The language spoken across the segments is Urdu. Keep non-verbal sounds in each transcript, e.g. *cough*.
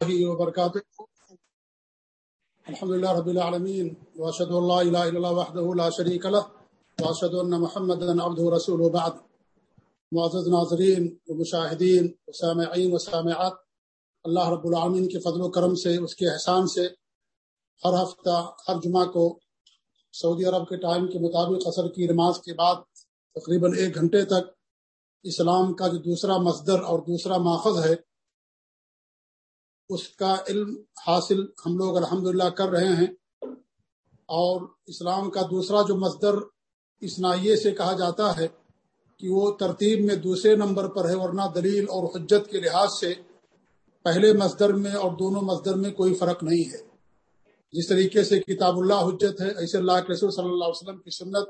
وبرکاتہ۔ الحمد لله رب العالمين واشهد ان لا اله الا الله وحده لا شريك له واشهد ان محمدا عبده ورسوله بعد۔ معزز ناظرین ومشاہدین وسامعین وسامعات اللہ رب العالمین کے فضل و کرم سے، اس کے احسان سے ہر ہفتہ، ہر جمعہ کو سعودی عرب کے ٹائم کے مطابق اثر کی نماز کے بعد تقریباً ایک گھنٹے تک اسلام کا جو دوسرا مصدر اور دوسرا ماخذ ہے اس کا علم حاصل ہم لوگ الحمدللہ کر رہے ہیں۔ اور اسلام کا دوسرا جو مصدر اسنائیے سے کہا جاتا ہے کہ وہ ترتیب میں دوسرے نمبر پر ہے، ورنہ دلیل اور حجت کے لحاظ سے پہلے مصدر میں اور دونوں مصدر میں کوئی فرق نہیں ہے۔ جس طریقے سے کتاب اللہ حجت ہے، ایسے اللہ کے رسول صلی اللہ علیہ وسلم کی سنت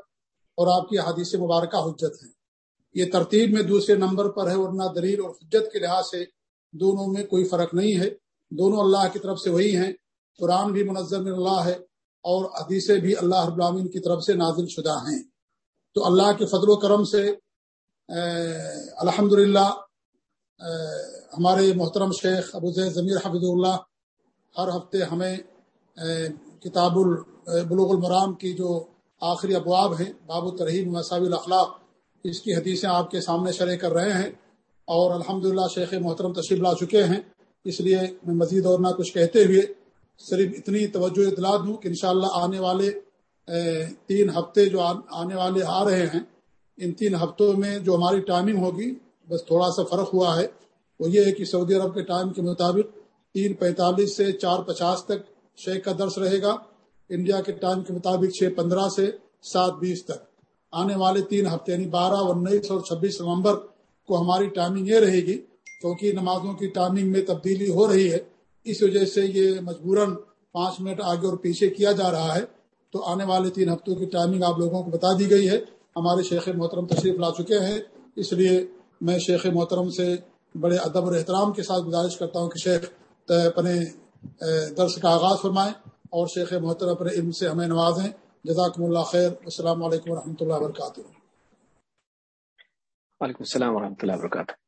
اور آپ کی حدیث مبارکہ حجت ہے۔ یہ ترتیب میں دوسرے نمبر پر ہے، ورنہ دلیل اور حجت کے لحاظ سے دونوں میں کوئی فرق نہیں ہے۔ دونوں اللہ کی طرف سے وہی ہیں۔ قرآن بھی منظم اللہ ہے اور حدیثیں بھی اللہ رب العالمین کی طرف سے نازل شدہ ہیں۔ تو اللہ کے فضل و کرم سے الحمد ہمارے محترم شیخ ابو زید ضمیر حفظ اللہ ہر ہفتے ہمیں کتاب البلوغ المرام کی جو آخری ابواب ہیں، باب و ترہیم مساوی الاخلاق، اس کی حدیثیں آپ کے سامنے شرح کر رہے ہیں۔ اور الحمد شیخ محترم تشریف لا چکے ہیں۔ اس لیے میں مزید اور نہ کچھ کہتے ہوئے صرف اتنی توجہ اطلاع دوں کہ انشاءاللہ آنے والے تین ہفتے جو آنے والے آ رہے ہیں، ان تین ہفتوں میں جو ہماری ٹائمنگ ہوگی، بس تھوڑا سا فرق ہوا ہے۔ وہ یہ ہے کہ سعودی عرب کے ٹائم کے مطابق تین پینتالیس سے چار پچاس تک شیخ کا درس رہے گا۔ انڈیا کے ٹائم کے مطابق چھ پندرہ سے سات بیس تک۔ آنے والے تین ہفتے یعنی بارہ، انیس اور چھبیس نومبر کو ہماری ٹائمنگ یہ رہے گی کیونکہ نمازوں کی ٹائمنگ میں تبدیلی ہو رہی ہے، اس وجہ سے یہ مجبوراً پانچ منٹ آگے اور پیچھے کیا جا رہا ہے۔ تو آنے والے تین ہفتوں کی ٹائمنگ آپ لوگوں کو بتا دی گئی ہے۔ ہمارے شیخ محترم تشریف لا چکے ہیں۔ اس لیے میں شیخ محترم سے بڑے ادب اور احترام کے ساتھ گزارش کرتا ہوں کہ شیخ اپنے درس کا آغاز فرمائیں اور شیخ محترم اپنے علم سے ہمیں نوازیں۔ جزاکم اللہ خیر۔ السلام علیکم و رحمۃ اللہ وبرکاتہ۔ وعلیکم السلام و اللہ وبرکاتہ۔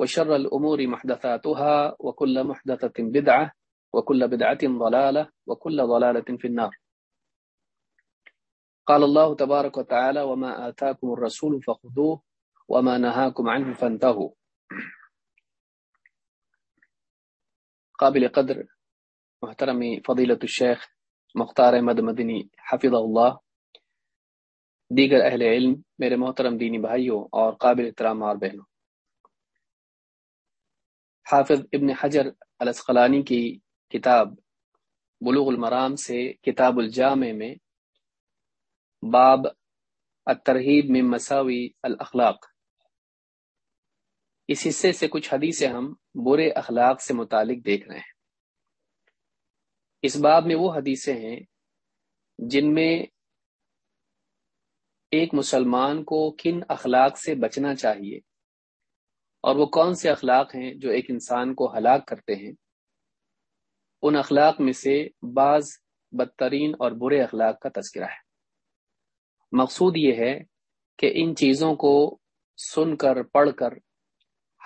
وشر الأمور محدثاتها وكل محدثة بدعة وكل بدعة ضلالة وكل ضلالة في النار. قال الله تبارك وتعالى وما آتاكم الرسول فخذوه وما نهاكم عنه فانتهوا. قابل قدر محترم فضيلة الشيخ مختار احمد مدنی حفظ اللہ دیگر اہل علم، میرے محترم دینی بھائیوں اور قابل احترام اور بہنوں حافظ ابن حجر الاسقلانی کی کتاب بلوغ المرام سے کتاب الجامع میں باب الترہیب من مساوی الاخلاق۔ اس حصے سے کچھ حدیثیں ہم برے اخلاق سے متعلق دیکھ رہے ہیں۔ اس باب میں وہ حدیثیں ہیں جن میں ایک مسلمان کو کن اخلاق سے بچنا چاہیے؟ اور وہ کون سے اخلاق ہیں جو ایک انسان کو ہلاک کرتے ہیں؟ ان اخلاق میں سے بعض بدترین اور برے اخلاق کا تذکرہ ہے۔ مقصود یہ ہے کہ ان چیزوں کو سن کر، پڑھ کر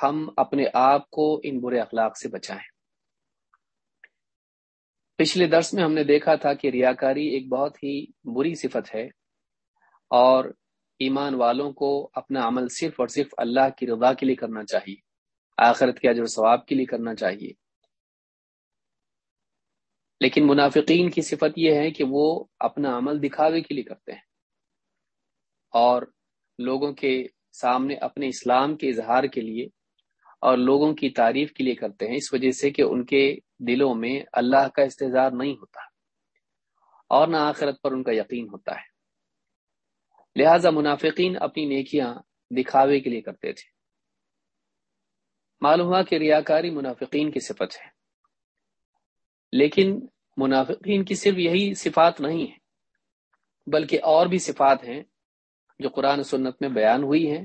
ہم اپنے آپ کو ان برے اخلاق سے بچائیں۔ پچھلے درس میں ہم نے دیکھا تھا کہ ریاکاری ایک بہت ہی بری صفت ہے اور ایمان والوں کو اپنا عمل صرف اور صرف اللہ کی رضا کے لیے کرنا چاہیے، آخرت کے اجر ثواب کے لیے کرنا چاہیے۔ لیکن منافقین کی صفت یہ ہے کہ وہ اپنا عمل دکھاوے کے لیے کرتے ہیں۔ اور لوگوں کے سامنے اپنے اسلام کے اظہار کے لیے اور لوگوں کی تعریف کے لیے کرتے ہیں، اس وجہ سے کہ ان کے دلوں میں اللہ کا استظار نہیں ہوتا اور نہ آخرت پر ان کا یقین ہوتا ہے۔ لہذا منافقین اپنی نیکیاں دکھاوے کے لیے کرتے تھے۔ معلوم ہوا کہ ریاکاری منافقین کی صفت ہے۔ لیکن منافقین کی صرف یہی صفات نہیں ہے بلکہ اور بھی صفات ہیں جو قرآن سنت میں بیان ہوئی ہیں۔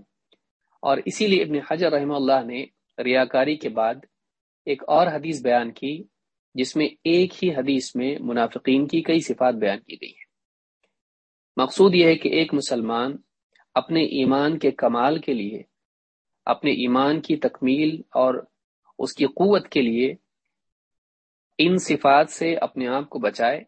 اور اسی لیے ابن حجر رحمہ اللہ نے ریاکاری کے بعد ایک اور حدیث بیان کی، جس میں ایک ہی حدیث میں منافقین کی کئی صفات بیان کی گئی ہیں۔ مقصود یہ ہے کہ ایک مسلمان اپنے ایمان کے کمال کے لیے، اپنے ایمان کی تکمیل اور اس کی قوت کے لیے ان صفات سے اپنے آپ کو بچائے۔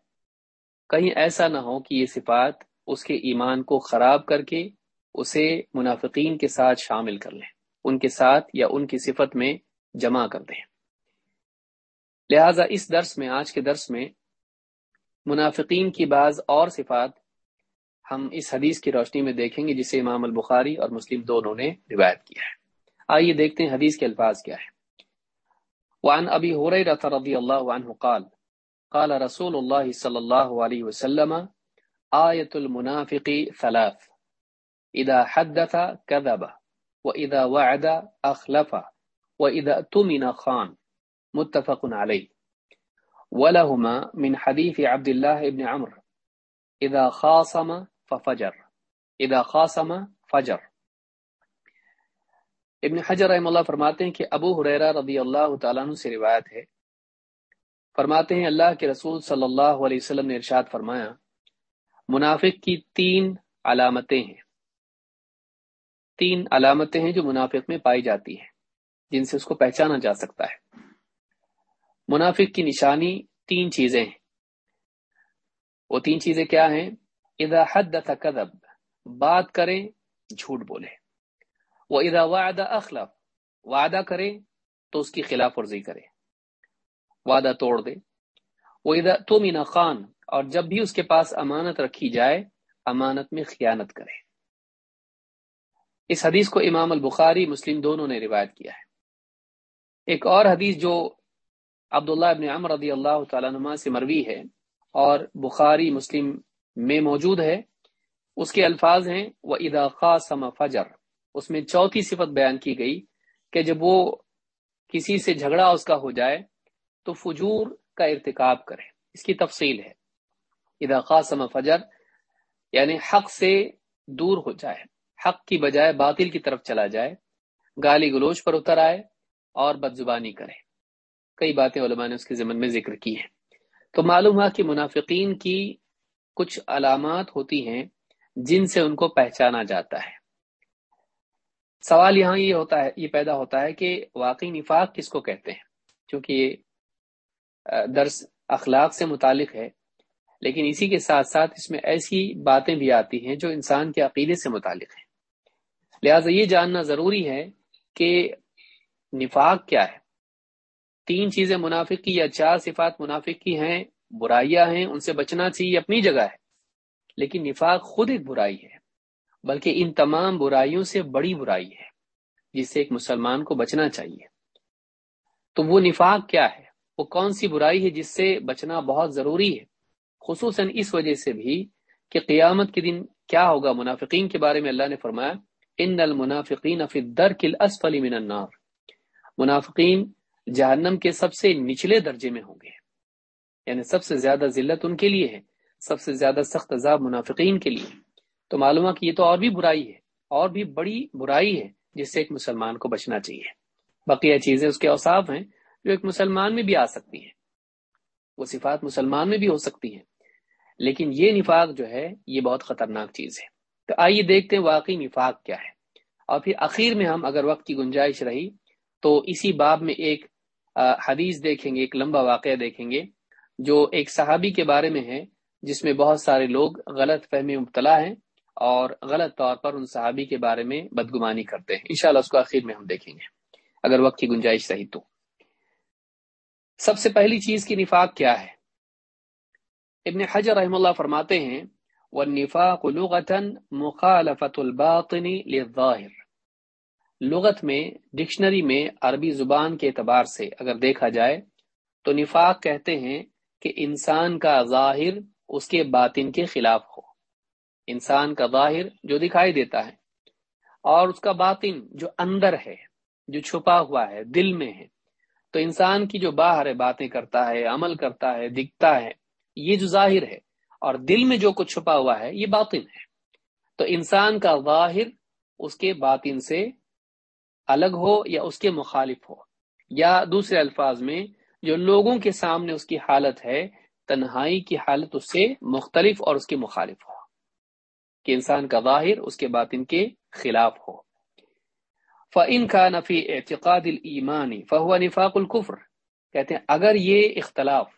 کہیں ایسا نہ ہو کہ یہ صفات اس کے ایمان کو خراب کر کے اسے منافقین کے ساتھ شامل کر لیں، ان کے ساتھ یا ان کی صفت میں جمع کر دیں۔ لہذا اس درس میں، آج کے درس میں منافقین کی بعض اور صفات ہم اس حدیث کی روشنی میں دیکھیں گے جسے امام البخاری اور مسلم دونوں نے روایت کیا ہے۔ آئیے دیکھتے ہیں حدیث کے الفاظ کیا ہے وعن ابی حریرہ رضی اللہ عنہ قال قال رسول اللہ صلی اللہ علیہ وسلم، آیت المنافق ثلاث، اذا حدث كذب واذا وعد اخلف، واذا تمن خان، متفق علیہ۔ ولهما من حديث عبد الله بن عمرو اذا خاصم ففجر. اذا خاصم فجر. ابن حجر رحم اللہ فرماتے ہیں کہ ابو حریرہ رضی اللہ تعالیٰ عنہ سے روایت ہے. فرماتے ہیں اللہ کے رسول صلی اللہ علیہ وسلم نے ارشاد فرمایا، منافق کی تین علامتیں ہیں. تین علامتیں ہیں جو منافق میں پائی جاتی ہیں، جن سے اس کو پہچانا جا سکتا ہے. منافق کی نشانی تین چیزیں ہیں. وہ تین چیزیں کیا ہیں؟ اذا حدث کذب بات کریں، جھوٹ بولے وہ ادا وعدہ اخلاف وعدہ کرے تو اس کی خلاف ورزی کرے وعدہ توڑ دے وہ ادا تو مینا خان، اور جب بھی اس کے پاس امانت رکھی جائے، امانت میں خیانت کرے اس حدیث کو امام البخاری، مسلم دونوں نے روایت کیا ہے۔ ایک اور حدیث جو عبداللہ ابن عمر رضی اللہ تعالیٰ نما سے مروی ہے، اور بخاری، مسلم میں موجود ہے، اس کے الفاظ ہیں وہ ادا خاص فجر۔ اس میں چوتھی صفت بیان کی گئی کہ جب وہ کسی سے جھگڑا اس کا ہو جائے، تو فجور کا ارتکاب کرے۔ اس کی تفصیل ہے۔ اذا قاسم فجر یعنی حق سے دور ہو جائے۔ حق کی بجائے باطل کی طرف چلا جائے۔ گالی گلوچ پر اتر آئے اور بد زبانی کرے۔ کئی باتیں علماء نے اس کے ضمن میں ذکر کی ہیں۔ تو معلوم ہوا کہ منافقین کی کچھ علامات ہوتی ہیں جن سے ان کو پہچانا جاتا ہے۔ سوال یہاں یہ ہوتا ہے، یہ پیدا ہوتا ہے کہ واقعی نفاق کس کو کہتے ہیں؟ کیونکہ یہ درس اخلاق سے متعلق ہے، لیکن اسی کے ساتھ ساتھ اس میں ایسی باتیں بھی آتی ہیں جو انسان کے عقیدے سے متعلق ہیں۔ لہٰذا یہ جاننا ضروری ہے کہ نفاق کیا ہے۔ تین چیزیں منافق کی یا چار صفات منافق کی ہیں برائیاں ہیں، ان سے بچنا چاہیے اپنی جگہ ہے۔ لیکن نفاق خود ایک برائی ہے، بلکہ ان تمام برائیوں سے بڑی برائی ہے، جس سے ایک مسلمان کو بچنا چاہیے۔ تو وہ نفاق کیا ہے؟ وہ کون سی برائی ہے جس سے بچنا بہت ضروری ہے؟ خصوصاً اس وجہ سے بھی کہ قیامت کے دن کیا ہوگا؟ منافقین کے بارے میں اللہ نے فرمایا، ان المنافقین فی الدرک الاسفل من النار۔ منافقین جہنم کے سب سے نچلے درجے میں ہوں گے۔ یعنی سب سے زیادہ ذلت ان کے لیے ہے، سب سے زیادہ سخت عذاب منافقین کے لیے۔ تو معلوم ہے کہ یہ تو اور بھی برائی ہے، اور بھی بڑی برائی ہے جس سے ایک مسلمان کو بچنا چاہیے۔ بقیہ چیزیں اس کے اوصاف ہیں جو ایک مسلمان میں بھی آ سکتی ہیں۔ وہ صفات مسلمان میں بھی ہو سکتی ہیں۔ لیکن یہ نفاق جو ہے، یہ بہت خطرناک چیز ہے۔ تو آئیے دیکھتے ہیں واقعی نفاق کیا ہے۔ اور پھر اخیر میں ہم اگر وقت کی گنجائش رہی تو اسی باب میں ایک حدیث دیکھیں گے، ایک لمبا واقعہ دیکھیں گے۔ جو ایک صحابی کے بارے میں ہے جس میں بہت سارے لوگ غلط فہمی مبتلا ہیں اور غلط طور پر ان صحابی کے بارے میں بدگمانی کرتے ہیں۔ انشاءاللہ اس کو آخر میں ہم دیکھیں گے۔ اگر وقت کی گنجائش رہی تو۔ سب سے پہلی چیز کی نفاق کیا ہے؟ ابن حجر رحم اللہ فرماتے ہیں، والنفاق مخالفت الباطن للظاہر لغت میں، ڈکشنری میں عربی زبان کے اعتبار سے اگر دیکھا جائے تو نفاق کہتے ہیں کہ انسان کا ظاہر اس کے باطن کے خلاف ہو۔ انسان کا ظاہر جو دکھائی دیتا ہے اور اس کا باطن جو اندر ہے، جو چھپا ہوا ہے، دل میں ہے۔ تو انسان کی جو باہر ہے، باتیں کرتا ہے، عمل کرتا ہے، دکھتا ہے، یہ جو ظاہر ہے اور دل میں جو کچھ چھپا ہوا ہے، یہ باطن ہے۔ تو انسان کا ظاہر اس کے باطن سے الگ ہو یا اس کے مخالف ہو۔ یا دوسرے الفاظ میں جو لوگوں کے سامنے اس کی حالت ہے، تنہائی کی حالت اس سے مختلف اور اس کے مخالف ہو۔ کہ انسان کا ظاہر اس کے باطن کے خلاف ہو۔ فعن کا نفی اعتقاد المانی فہو نفاق القفر کہتے ہیں، اگر یہ اختلاف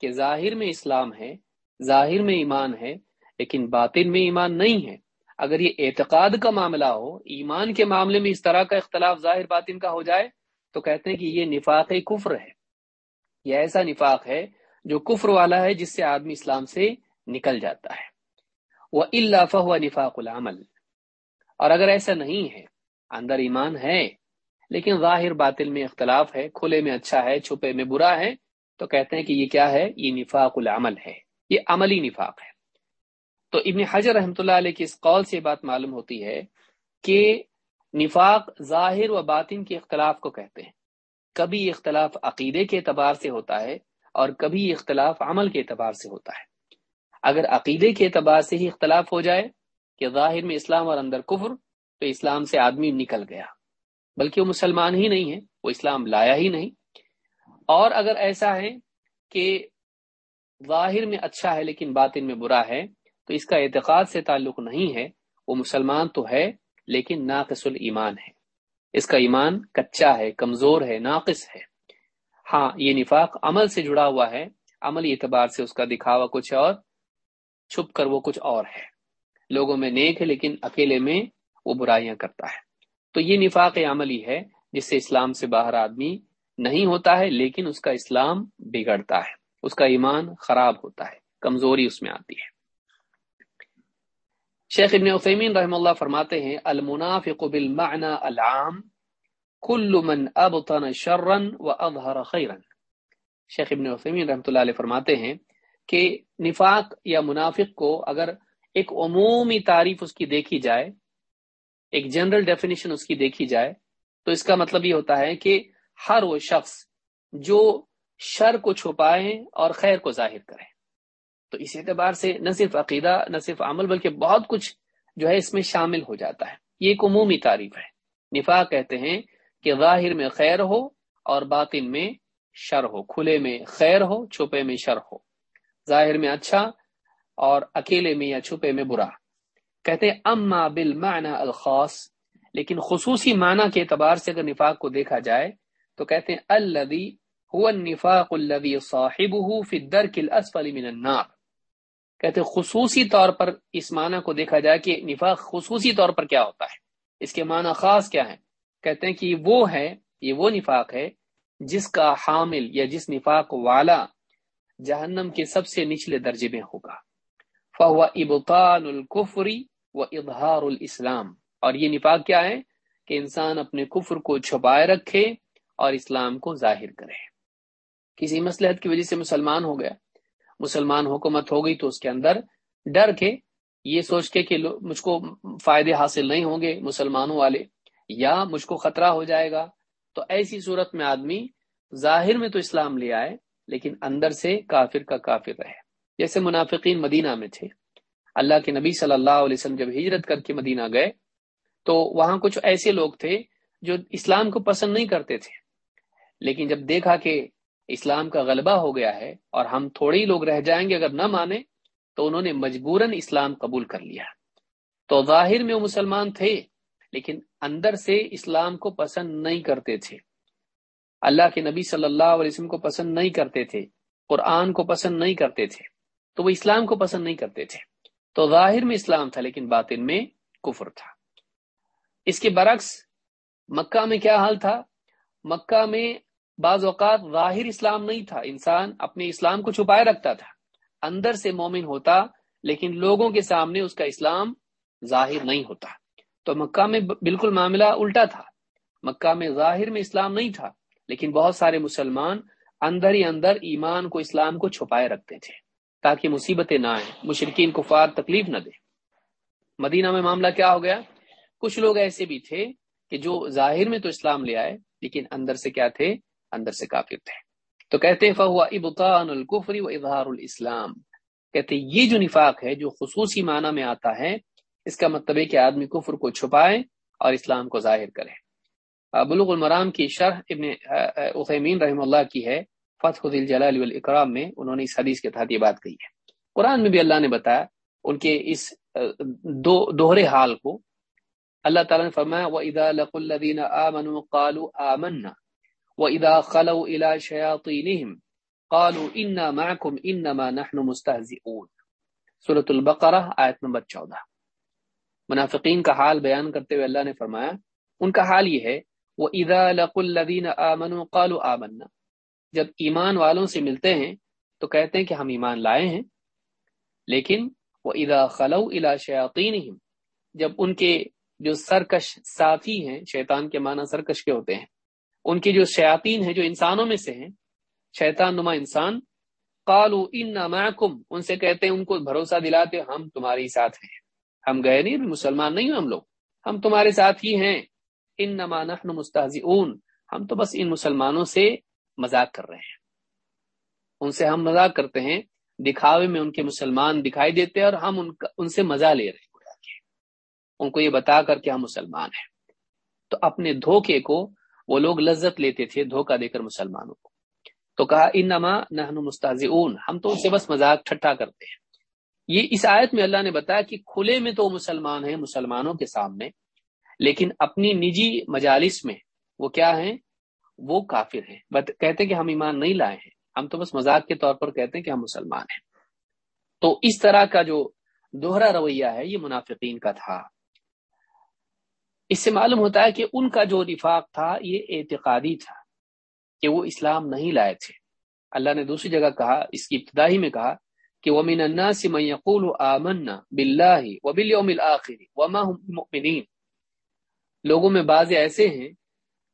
کہ ظاہر میں اسلام ہے، ظاہر میں ایمان ہے، لیکن باطن میں ایمان نہیں ہے، اگر یہ اعتقاد کا معاملہ ہو، ایمان کے معاملے میں اس طرح کا اختلاف ظاہر باطن کا ہو جائے، تو کہتے ہیں کہ یہ نفاق کفر ہے۔ یہ ایسا نفاق ہے جو کفر والا ہے جس سے آدمی اسلام سے نکل جاتا ہے۔ وہ اللہ فہو نفاق العمل۔ اور اگر ایسا نہیں ہے، اندر ایمان ہے، لیکن ظاہر باطل میں اختلاف ہے، کھلے میں اچھا ہے، چھپے میں برا ہے، تو کہتے ہیں کہ یہ کیا ہے؟ یہ نفاق العمل ہے۔ یہ عملی نفاق ہے۔ تو ابن حجر رحمۃ اللہ علیہ کی اس قول سے بات معلوم ہوتی ہے کہ نفاق ظاہر و باطن کے اختلاف کو کہتے ہیں۔ کبھی اختلاف عقیدے کے اعتبار سے ہوتا ہے اور کبھی اختلاف عمل کے اعتبار سے ہوتا ہے۔ اگر عقیدے کے اعتبار سے ہی اختلاف ہو جائے کہ ظاہر میں اسلام اور اندر کفر، تو اسلام سے آدمی نکل گیا۔ بلکہ وہ مسلمان ہی نہیں ہے، وہ اسلام لایا ہی نہیں۔ اور اگر ایسا ہے کہ ظاہر میں اچھا ہے لیکن باطن میں برا ہے، تو اس کا اعتقاد سے تعلق نہیں ہے۔ وہ مسلمان تو ہے لیکن ناقص الایمان ہے۔ اس کا ایمان کچا ہے، کمزور ہے، ناقص ہے۔ ہاں یہ نفاق عمل سے جڑا ہوا ہے۔ عملی اعتبار سے اس کا دکھاوا کچھ اور، چھپ کر وہ کچھ اور ہے۔ لوگوں میں نیک ہے، لیکن اکیلے میں وہ برائیاں کرتا ہے۔ تو یہ نفاق عملی ہے، جس سے اسلام سے باہر آدمی نہیں ہوتا ہے، لیکن اس کا اسلام بگڑتا ہے۔ اس کا ایمان خراب ہوتا ہے، کمزوری اس میں آتی ہے۔ شیخ ابن عثیمین رحم اللہ فرماتے ہیں، المنافق بالمعنى العام، کل من ابطن شرا واظهر خیرا. شیخ ابن عثیمین رحمۃ اللہ علیہ فرماتے ہیں کہ نفاق یا منافق کو اگر ایک عمومی تعریف اس کی دیکھی جائے، ایک جنرل ڈیفینیشن اس کی دیکھی جائے، تو اس کا مطلب یہ ہوتا ہے کہ ہر وہ شخص جو شر کو چھپائے اور خیر کو ظاہر کرے۔ تو اس اعتبار سے نہ صرف عقیدہ، نہ صرف عمل، بلکہ بہت کچھ جو ہے اس میں شامل ہو جاتا ہے۔ یہ ایک عمومی تعریف ہے۔ نفا کہتے ہیں کہ ظاہر میں خیر ہو اور باطن میں شر ہو۔ کھلے میں خیر ہو، چھپے میں شر ہو۔ ظاہر میں اچھا اور اکیلے میں یا چھپے میں برا۔ کہتے ہیں، اما بالمعنى الخاص۔ لیکن خصوصی معنی کے اعتبار سے اگر نفاق کو دیکھا جائے تو کہتے ہیں الذي هو النفاق الذي صاحبه في الدرك الاسفل من النار۔ کہتے ہیں خصوصی طور پر اس معنی کو دیکھا جائے کہ نفاق خصوصی طور پر کیا ہوتا ہے؟ اس کے معنی خاص کیا ہے کہتے ہیں کہ وہ ہے، یہ وہ نفاق ہے جس کا حامل یا جس نفاق والا جہنم کے سب سے نچلے درجے میں ہوگا۔ فهو ابطال الكفر و اظہار الاسلام۔ اور یہ نفاق کیا ہے؟ کہ انسان اپنے کفر کو چھپائے رکھے اور اسلام کو ظاہر کرے۔ کسی مسلحت کی وجہ سے مسلمان ہو گیا۔ مسلمان حکومت ہو گئی تو اس کے اندر ڈر کے یہ سوچ کے کہ مجھ کو فائدے حاصل نہیں ہوں گے مسلمانوں والے، یا مجھ کو خطرہ ہو جائے گا۔ تو ایسی صورت میں آدمی ظاہر میں تو اسلام لے آئے، لیکن اندر سے کافر کا کافر رہے۔ جیسے منافقین مدینہ میں تھے۔ اللہ کے نبی صلی اللہ علیہ وسلم جب ہجرت کر کے مدینہ گئے، تو وہاں کچھ ایسے لوگ تھے جو اسلام کو پسند نہیں کرتے تھے۔ لیکن جب دیکھا کہ اسلام کا غلبہ ہو گیا ہے اور ہم تھوڑے ہی لوگ رہ جائیں گے اگر نہ مانے تو انہوں نے مجبوراً اسلام قبول کر لیا۔ تو ظاہر میں وہ مسلمان تھے، لیکن اندر سے اسلام کو پسند نہیں کرتے تھے۔ اللہ کے نبی صلی اللہ علیہ وسلم کو پسند نہیں کرتے تھے، قرآن کو پسند نہیں کرتے تھے، تو وہ اسلام کو پسند نہیں کرتے تھے۔ تو ظاہر میں اسلام تھا، لیکن باطن میں کفر تھا۔ اس کے برعکس مکہ میں کیا حال تھا؟ مکہ میں بعض اوقات ظاہر اسلام نہیں تھا۔ انسان اپنے اسلام کو چھپائے رکھتا تھا۔ اندر سے مومن ہوتا، لیکن لوگوں کے سامنے اس کا اسلام ظاہر نہیں ہوتا۔ تو مکہ میں بالکل معاملہ الٹا تھا۔ مکہ میں ظاہر میں اسلام نہیں تھا، لیکن بہت سارے مسلمان اندر ہی اندر ایمان کو، اسلام کو چھپائے رکھتے تھے۔ تاکہ مصیبتیں نہ آئیں مشرقین کو فار تکلیف نہ دے مدینہ میں معاملہ کیا ہو گیا؟ کچھ لوگ ایسے بھی تھے کہ جو ظاہر میں تو اسلام لے آئے، لیکن اندر سے کیا تھے؟ اندر سے کافر تھے۔ تو کہتے فہوا ابطان القفری و اظہار الاسلام کہتے یہ جو نفاق ہے، جو خصوصی معنی میں آتا ہے، اس کا مطلب ہے کہ آدمی کفر کو چھپائے اور اسلام کو ظاہر کرے۔ بلوغ المرام کی شرح ابن عثیمین رحم اللہ کی ہے، فتح دل جلال والاکرام میں انہوں نے اس حدیث کے تحت یہ بات کہی ہے۔ قرآن میں بھی اللہ نے بتایا، ان کے اس دو، دوہرے حال کو، اللہ تعالیٰ نے فرمایا، وَإِذَا لَقُوا الَّذِينَ آمَنُوا قَالُوا آمَنَّا۔ وَإِذَا خَلَوْا إِلَى شَيَاطِينِهِمْ قَالُوا إِنَّا مَعَكُمْ إِنَّمَا نَحْنُ مُسْتَهْزِئُونَ۔ سورة البقرہ، آیت نمبر چودہ۔ منافقین کا حال بیان کرتے ہوئے اللہ نے فرمایا، ان کا حال یہ ہے وہ ادا لق الدین آمن قالو آمنا۔ جب ایمان والوں سے ملتے ہیں، تو کہتے ہیں کہ ہم ایمان لائے ہیں۔ لیکن وہ ادا خلو الا شیاطین جب ان کے جو سرکش ساتھی ہیں، شیطان کے معنی سرکش کے ہوتے ہیں ان کی جو شیاطین ہیں، جو انسانوں میں سے ہیں، شیطان نما انسان قالو ان ان سے کہتے ہیں، ان کو بھروسہ دلاتے ہم تمہاری ساتھ ہیں۔ ہم گئے نہیں مسلمان نہیں ہم لوگ۔ ہم تمہارے ساتھ ہی ہیں۔ ان نما نحن ہم تو بس ان مسلمانوں سے مذاق کر رہے ہیں۔ ان سے ہم مذاق کرتے ہیں، دکھاوے میں ان کے مسلمان دکھائی دیتے ہیں اور ہم ان کا، ان سے مزہ لے رہے ہیں۔ ان کو یہ بتا کر کہ ہم مسلمان ہیں۔ تو اپنے دھوکے کو وہ لوگ لذت لیتے تھے دھوکہ دے کر مسلمانوں کو۔ تو کہا ان نما نہن ہم تو ان سے بس مذاق ٹھٹا کرتے ہیں۔ یہ اس آیت میں اللہ نے بتایا کہ کھلے میں تو مسلمان ہیں مسلمانوں کے سامنے، لیکن اپنی نجی مجالس میں وہ کیا ہیں؟ وہ کافر ہیں۔ بت، کہتے کہ ہم ایمان نہیں لائے ہیں۔ ہم تو بس مذاق کے طور پر کہتے ہیں کہ ہم مسلمان ہیں۔ تو اس طرح کا جو دوہرا رویہ ہے، یہ منافقین کا تھا۔ اس سے معلوم ہوتا ہے کہ ان کا جو نفاق تھا، یہ اعتقادی تھا کہ وہ اسلام نہیں لائے تھے۔ اللہ نے دوسری جگہ کہا، اس کی ابتدائی میں کہا کہ ومن الناس من يقول آمنا بالله وباليوم الاخر وما هم مؤمنين لوگوں میں بعض ایسے ہیں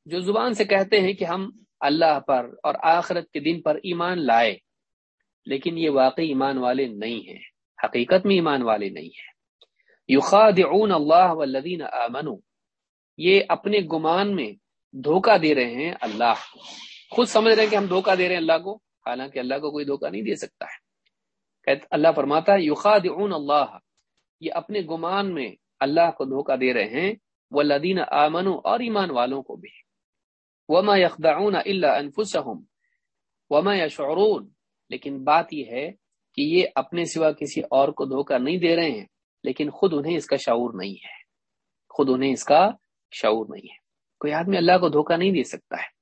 جو زبان سے کہتے ہیں کہ ہم اللہ پر اور آخرت کے دن پر ایمان لائے، لیکن یہ واقعی ایمان والے نہیں ہیں، حقیقت میں ایمان والے نہیں ہیں۔ یخادعون اللہ والذین آمنوا۔ یہ اپنے گمان میں دھوکہ دے رہے ہیں اللہ۔ خود سمجھ رہے ہیں کہ ہم دھوکہ دے رہے ہیں اللہ کو، حالانکہ اللہ کو کوئی دھوکہ نہیں دے سکتا ہے۔ اللہ فرماتا ہے، یخادعون اللہ۔ یہ اپنے گمان میں اللہ کو دھوکہ دے رہے ہیں وہ لدین آمن اور ایمان والوں کو بھی۔ وما یخدعون الا انفسهم وما یشعرون۔ لیکن بات یہ ہے کہ یہ اپنے سوا کسی اور کو دھوکہ نہیں دے رہے ہیں، لیکن خود انہیں اس کا شعور نہیں ہے۔ خود انہیں اس کا شعور نہیں ہے۔ کوئی آدمی اللہ کو دھوکہ نہیں دے سکتا ہے۔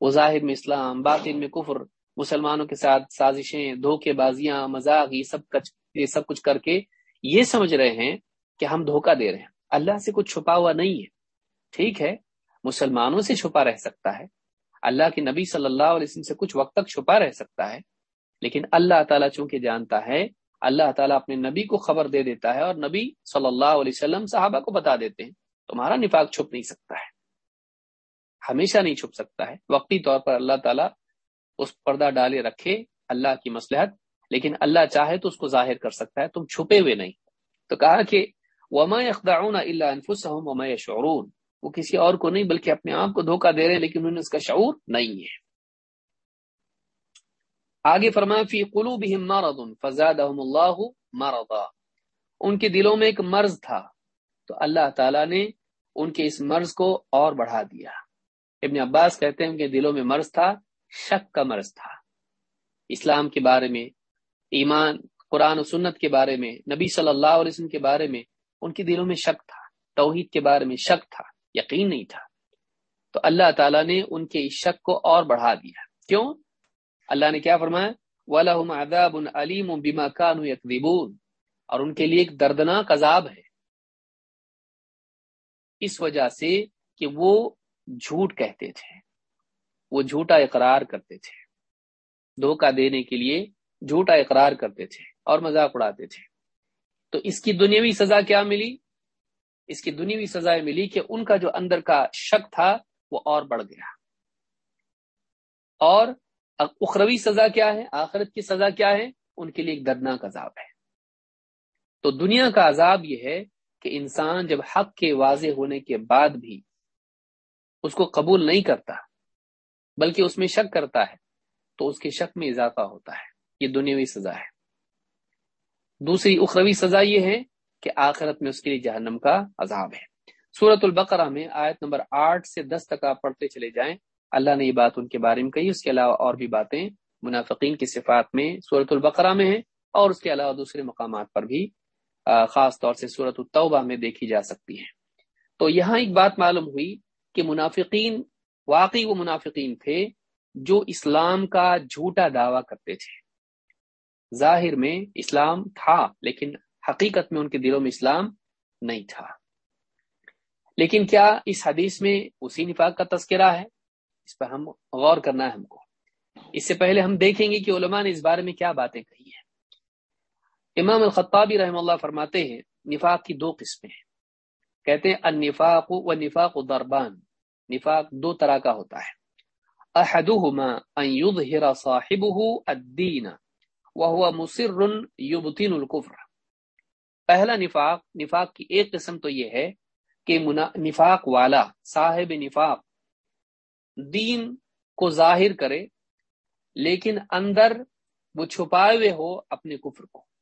وہ ظاہر میں اسلام، باطن میں کفر، مسلمانوں کے ساتھ سازشیں دھوکے بازیاں مذاق، یہ سب کچھ، یہ سب کچھ کر کے یہ سمجھ رہے ہیں کہ ہم دھوکہ دے رہے ہیں۔ اللہ سے کچھ چھپا ہوا نہیں ہے۔ ٹھیک ہے، مسلمانوں سے چھپا رہ سکتا ہے۔ اللہ کے نبی صلی اللہ علیہ وسلم سے کچھ وقت تک چھپا رہ سکتا ہے۔ لیکن اللہ تعالیٰ چونکہ جانتا ہے، اللہ تعالیٰ اپنے نبی کو خبر دے دیتا ہے اور نبی صلی اللہ علیہ وسلم صحابہ کو بتا دیتے ہیں۔ تمہارا نفاق چھپ نہیں سکتا ہے۔ ہمیشہ نہیں چھپ سکتا ہے۔ وقتی طور پر اللہ تعالیٰ اس پردہ ڈالے رکھے اللہ کی مسلحت لیکن اللہ چاہے تو اس کو ظاہر کر سکتا ہے۔ تم چھپے ہوئے نہیں۔ تو کہا کہ وما اخداؤن اللہ انفسهم وما يشعرون۔ وہ کسی اور کو نہیں بلکہ اپنے آپ کو دھوکہ دے رہے ہیں، لیکن انہوں نے اس کا شعور نہیں ہے۔ آگے فرمایا فی قلوبهم مرض فزادهم الله مرضا۔ ان کے دلوں میں ایک مرض تھا۔ تو اللہ تعالی نے ان کے اس مرض کو اور بڑھا دیا۔ ابن عباس کہتے ہیں ان کے دلوں میں مرض تھا، شک کا مرض تھا۔ اسلام کے بارے میں، ایمان، قرآن و سنت کے بارے میں، نبی صلی اللہ علیہ وسلم کے بارے میں ان کے دلوں میں شک تھا، توحید کے بارے میں شک تھا، یقین نہیں تھا۔ تو اللہ تعالیٰ نے ان کے اس شک کو اور بڑھا دیا۔ کیوں؟ اللہ نے کیا فرمایا؟ وَلَهُمْ عَذَابٌ عَلِيمٌ بِمَا كَانُوا يَكْذِبُونَ۔ اور ان کے لیے ایک دردناک عذاب ہے۔ اس وجہ سے کہ وہ جھوٹ کہتے تھے۔ وہ جھوٹا اقرار کرتے تھے۔ دھوکہ دینے کے لیے جھوٹا اقرار کرتے تھے اور مذاق اڑاتے تھے۔ تو اس کی دنیاوی سزا کیا ملی؟ اس کی دنیاوی سزا ملی کہ ان کا جو اندر کا شک تھا وہ اور بڑھ گیا۔ اور اخروی سزا کیا ہے؟ آخرت کی سزا کیا ہے؟ ان کے لیے ایک دردناک عذاب ہے۔ تو دنیا کا عذاب یہ ہے کہ انسان جب حق کے واضح ہونے کے بعد بھی اس کو قبول نہیں کرتا، بلکہ اس میں شک کرتا ہے، تو اس کے شک میں اضافہ ہوتا ہے۔ یہ دنیاوی سزا ہے۔ دوسری اخروی سزا یہ ہے کہ آخرت میں اس کے لیے جہنم کا عذاب ہے۔ سورت البقرہ میں آیت نمبر آٹھ سے دس تک آپ پڑھتے چلے جائیں۔ اللہ نے یہ بات ان کے بارے میں کہی، اس کے علاوہ اور بھی باتیں منافقین کی صفات میں سورت البقرہ میں ہیں اور اس کے علاوہ دوسرے مقامات پر بھی خاص طور سے صورت التوبہ میں دیکھی جا سکتی ہیں تو یہاں ایک بات معلوم ہوئی کہ منافقین، واقعی وہ منافقین تھے جو اسلام کا جھوٹا دعویٰ کرتے تھے۔ ظاہر میں اسلام تھا، لیکن حقیقت میں ان کے دلوں میں اسلام نہیں تھا۔ لیکن کیا اس حدیث میں اسی نفاق کا تذکرہ ہے؟ اس پر ہم غور کرنا ہے ہم کو۔ اس سے پہلے ہم دیکھیں گے کہ علماء نے اس بارے میں کیا باتیں کہی۔ امام الخطابی رحم اللہ فرماتے ہیں، نفاق کی دو قسمیں ہیں۔ کہتے ہیں، النفاق و نفاق دربان نفاق دو طرح کا ہوتا ہے۔ احدهما ان يظهر صاحبه الدين وهو مصر يبطن الكفر پہلا نفاق نفاق کی ایک قسم تو یہ ہے کہ نفاق والا، صاحب نفاق، دین کو ظاہر کرے، لیکن اندر وہ چھپائے ہوئے ہو اپنے کفر کو۔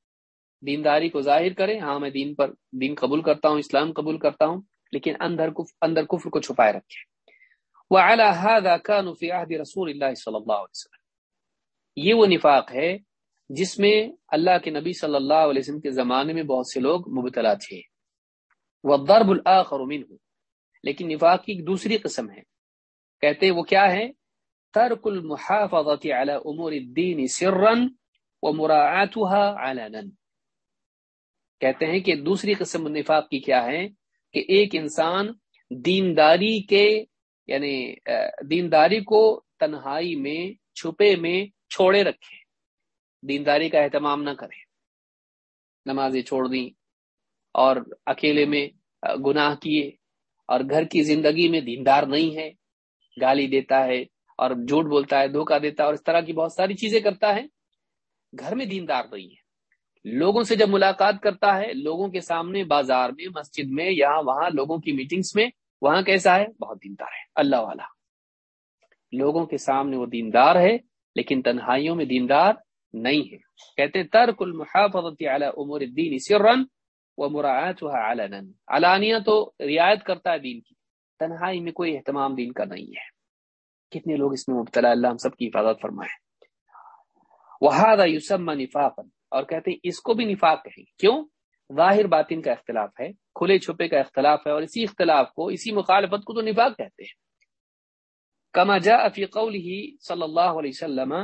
دینداری کو ظاہر کرے ہاں میں دین پر دین قبول کرتا ہوں، اسلام قبول کرتا ہوں، لیکن اندر کفر اندر کفر کو چھپائے رکھے وعلى هذا كانوا في عهد رسول الله صلی اللہ علیہ وسلم۔ یہ وہ نفاق ہے جس میں اللہ کے نبی صلی اللہ علیہ وسلم کے زمانے میں بہت سے لوگ مبتلا تھے۔ والضرب الاخر منه۔ لیکن نفاق کی ایک دوسری قسم ہے۔ کہتے وہ کیا ہے؟ ترک المحافظت على امور الدین سرا ومراعاتها علنا۔ کہتے ہیں کہ دوسری قسم نفاق کی کیا ہے کہ ایک انسان دینداری کے یعنی دینداری کو تنہائی میں، چھپے میں چھوڑے رکھے۔ دینداری کا اہتمام نہ کرے۔ نمازیں چھوڑ دیں اور اکیلے میں گناہ کیے۔ اور گھر کی زندگی میں دیندار نہیں ہے، گالی دیتا ہے اور جھوٹ بولتا ہے، دھوکہ دیتا ہے اور اس طرح کی بہت ساری چیزیں کرتا ہے۔ گھر میں دیندار نہیں ہے۔ لوگوں سے جب ملاقات کرتا ہے، لوگوں کے سامنے بازار میں، مسجد میں یہاں وہاں لوگوں کی میٹنگز میں، وہاں کیسا ہے؟ بہت دیندار ہے۔ اللہ والا۔ لوگوں کے سامنے وہ دیندار ہے، لیکن تنہائیوں میں دیندار نہیں ہے۔ کہتے ترک المحافظت علی امور الدین سرا ومراعاتها علنا۔ علانیہ تو رعایت کرتا ہے دین کی۔ تنہائی میں کوئی اہتمام دین کا نہیں ہے۔ کتنے لوگ اس میں مبتلا اللہ ہم سب کی حفاظت فرمائے۔ وهذا يسمى نفاقا۔ اور کہتے ہیں اس کو بھی نفاق کہیں۔ کیوں؟ ظاہر باطن کا اختلاف ہے، کھلے چھپے کا اختلاف ہے اور اسی اختلاف کو، اسی مخالفت کو تو نفاق کہتے ہیں۔ کما جا فی قوله صلی اللہ علیہ وسلم،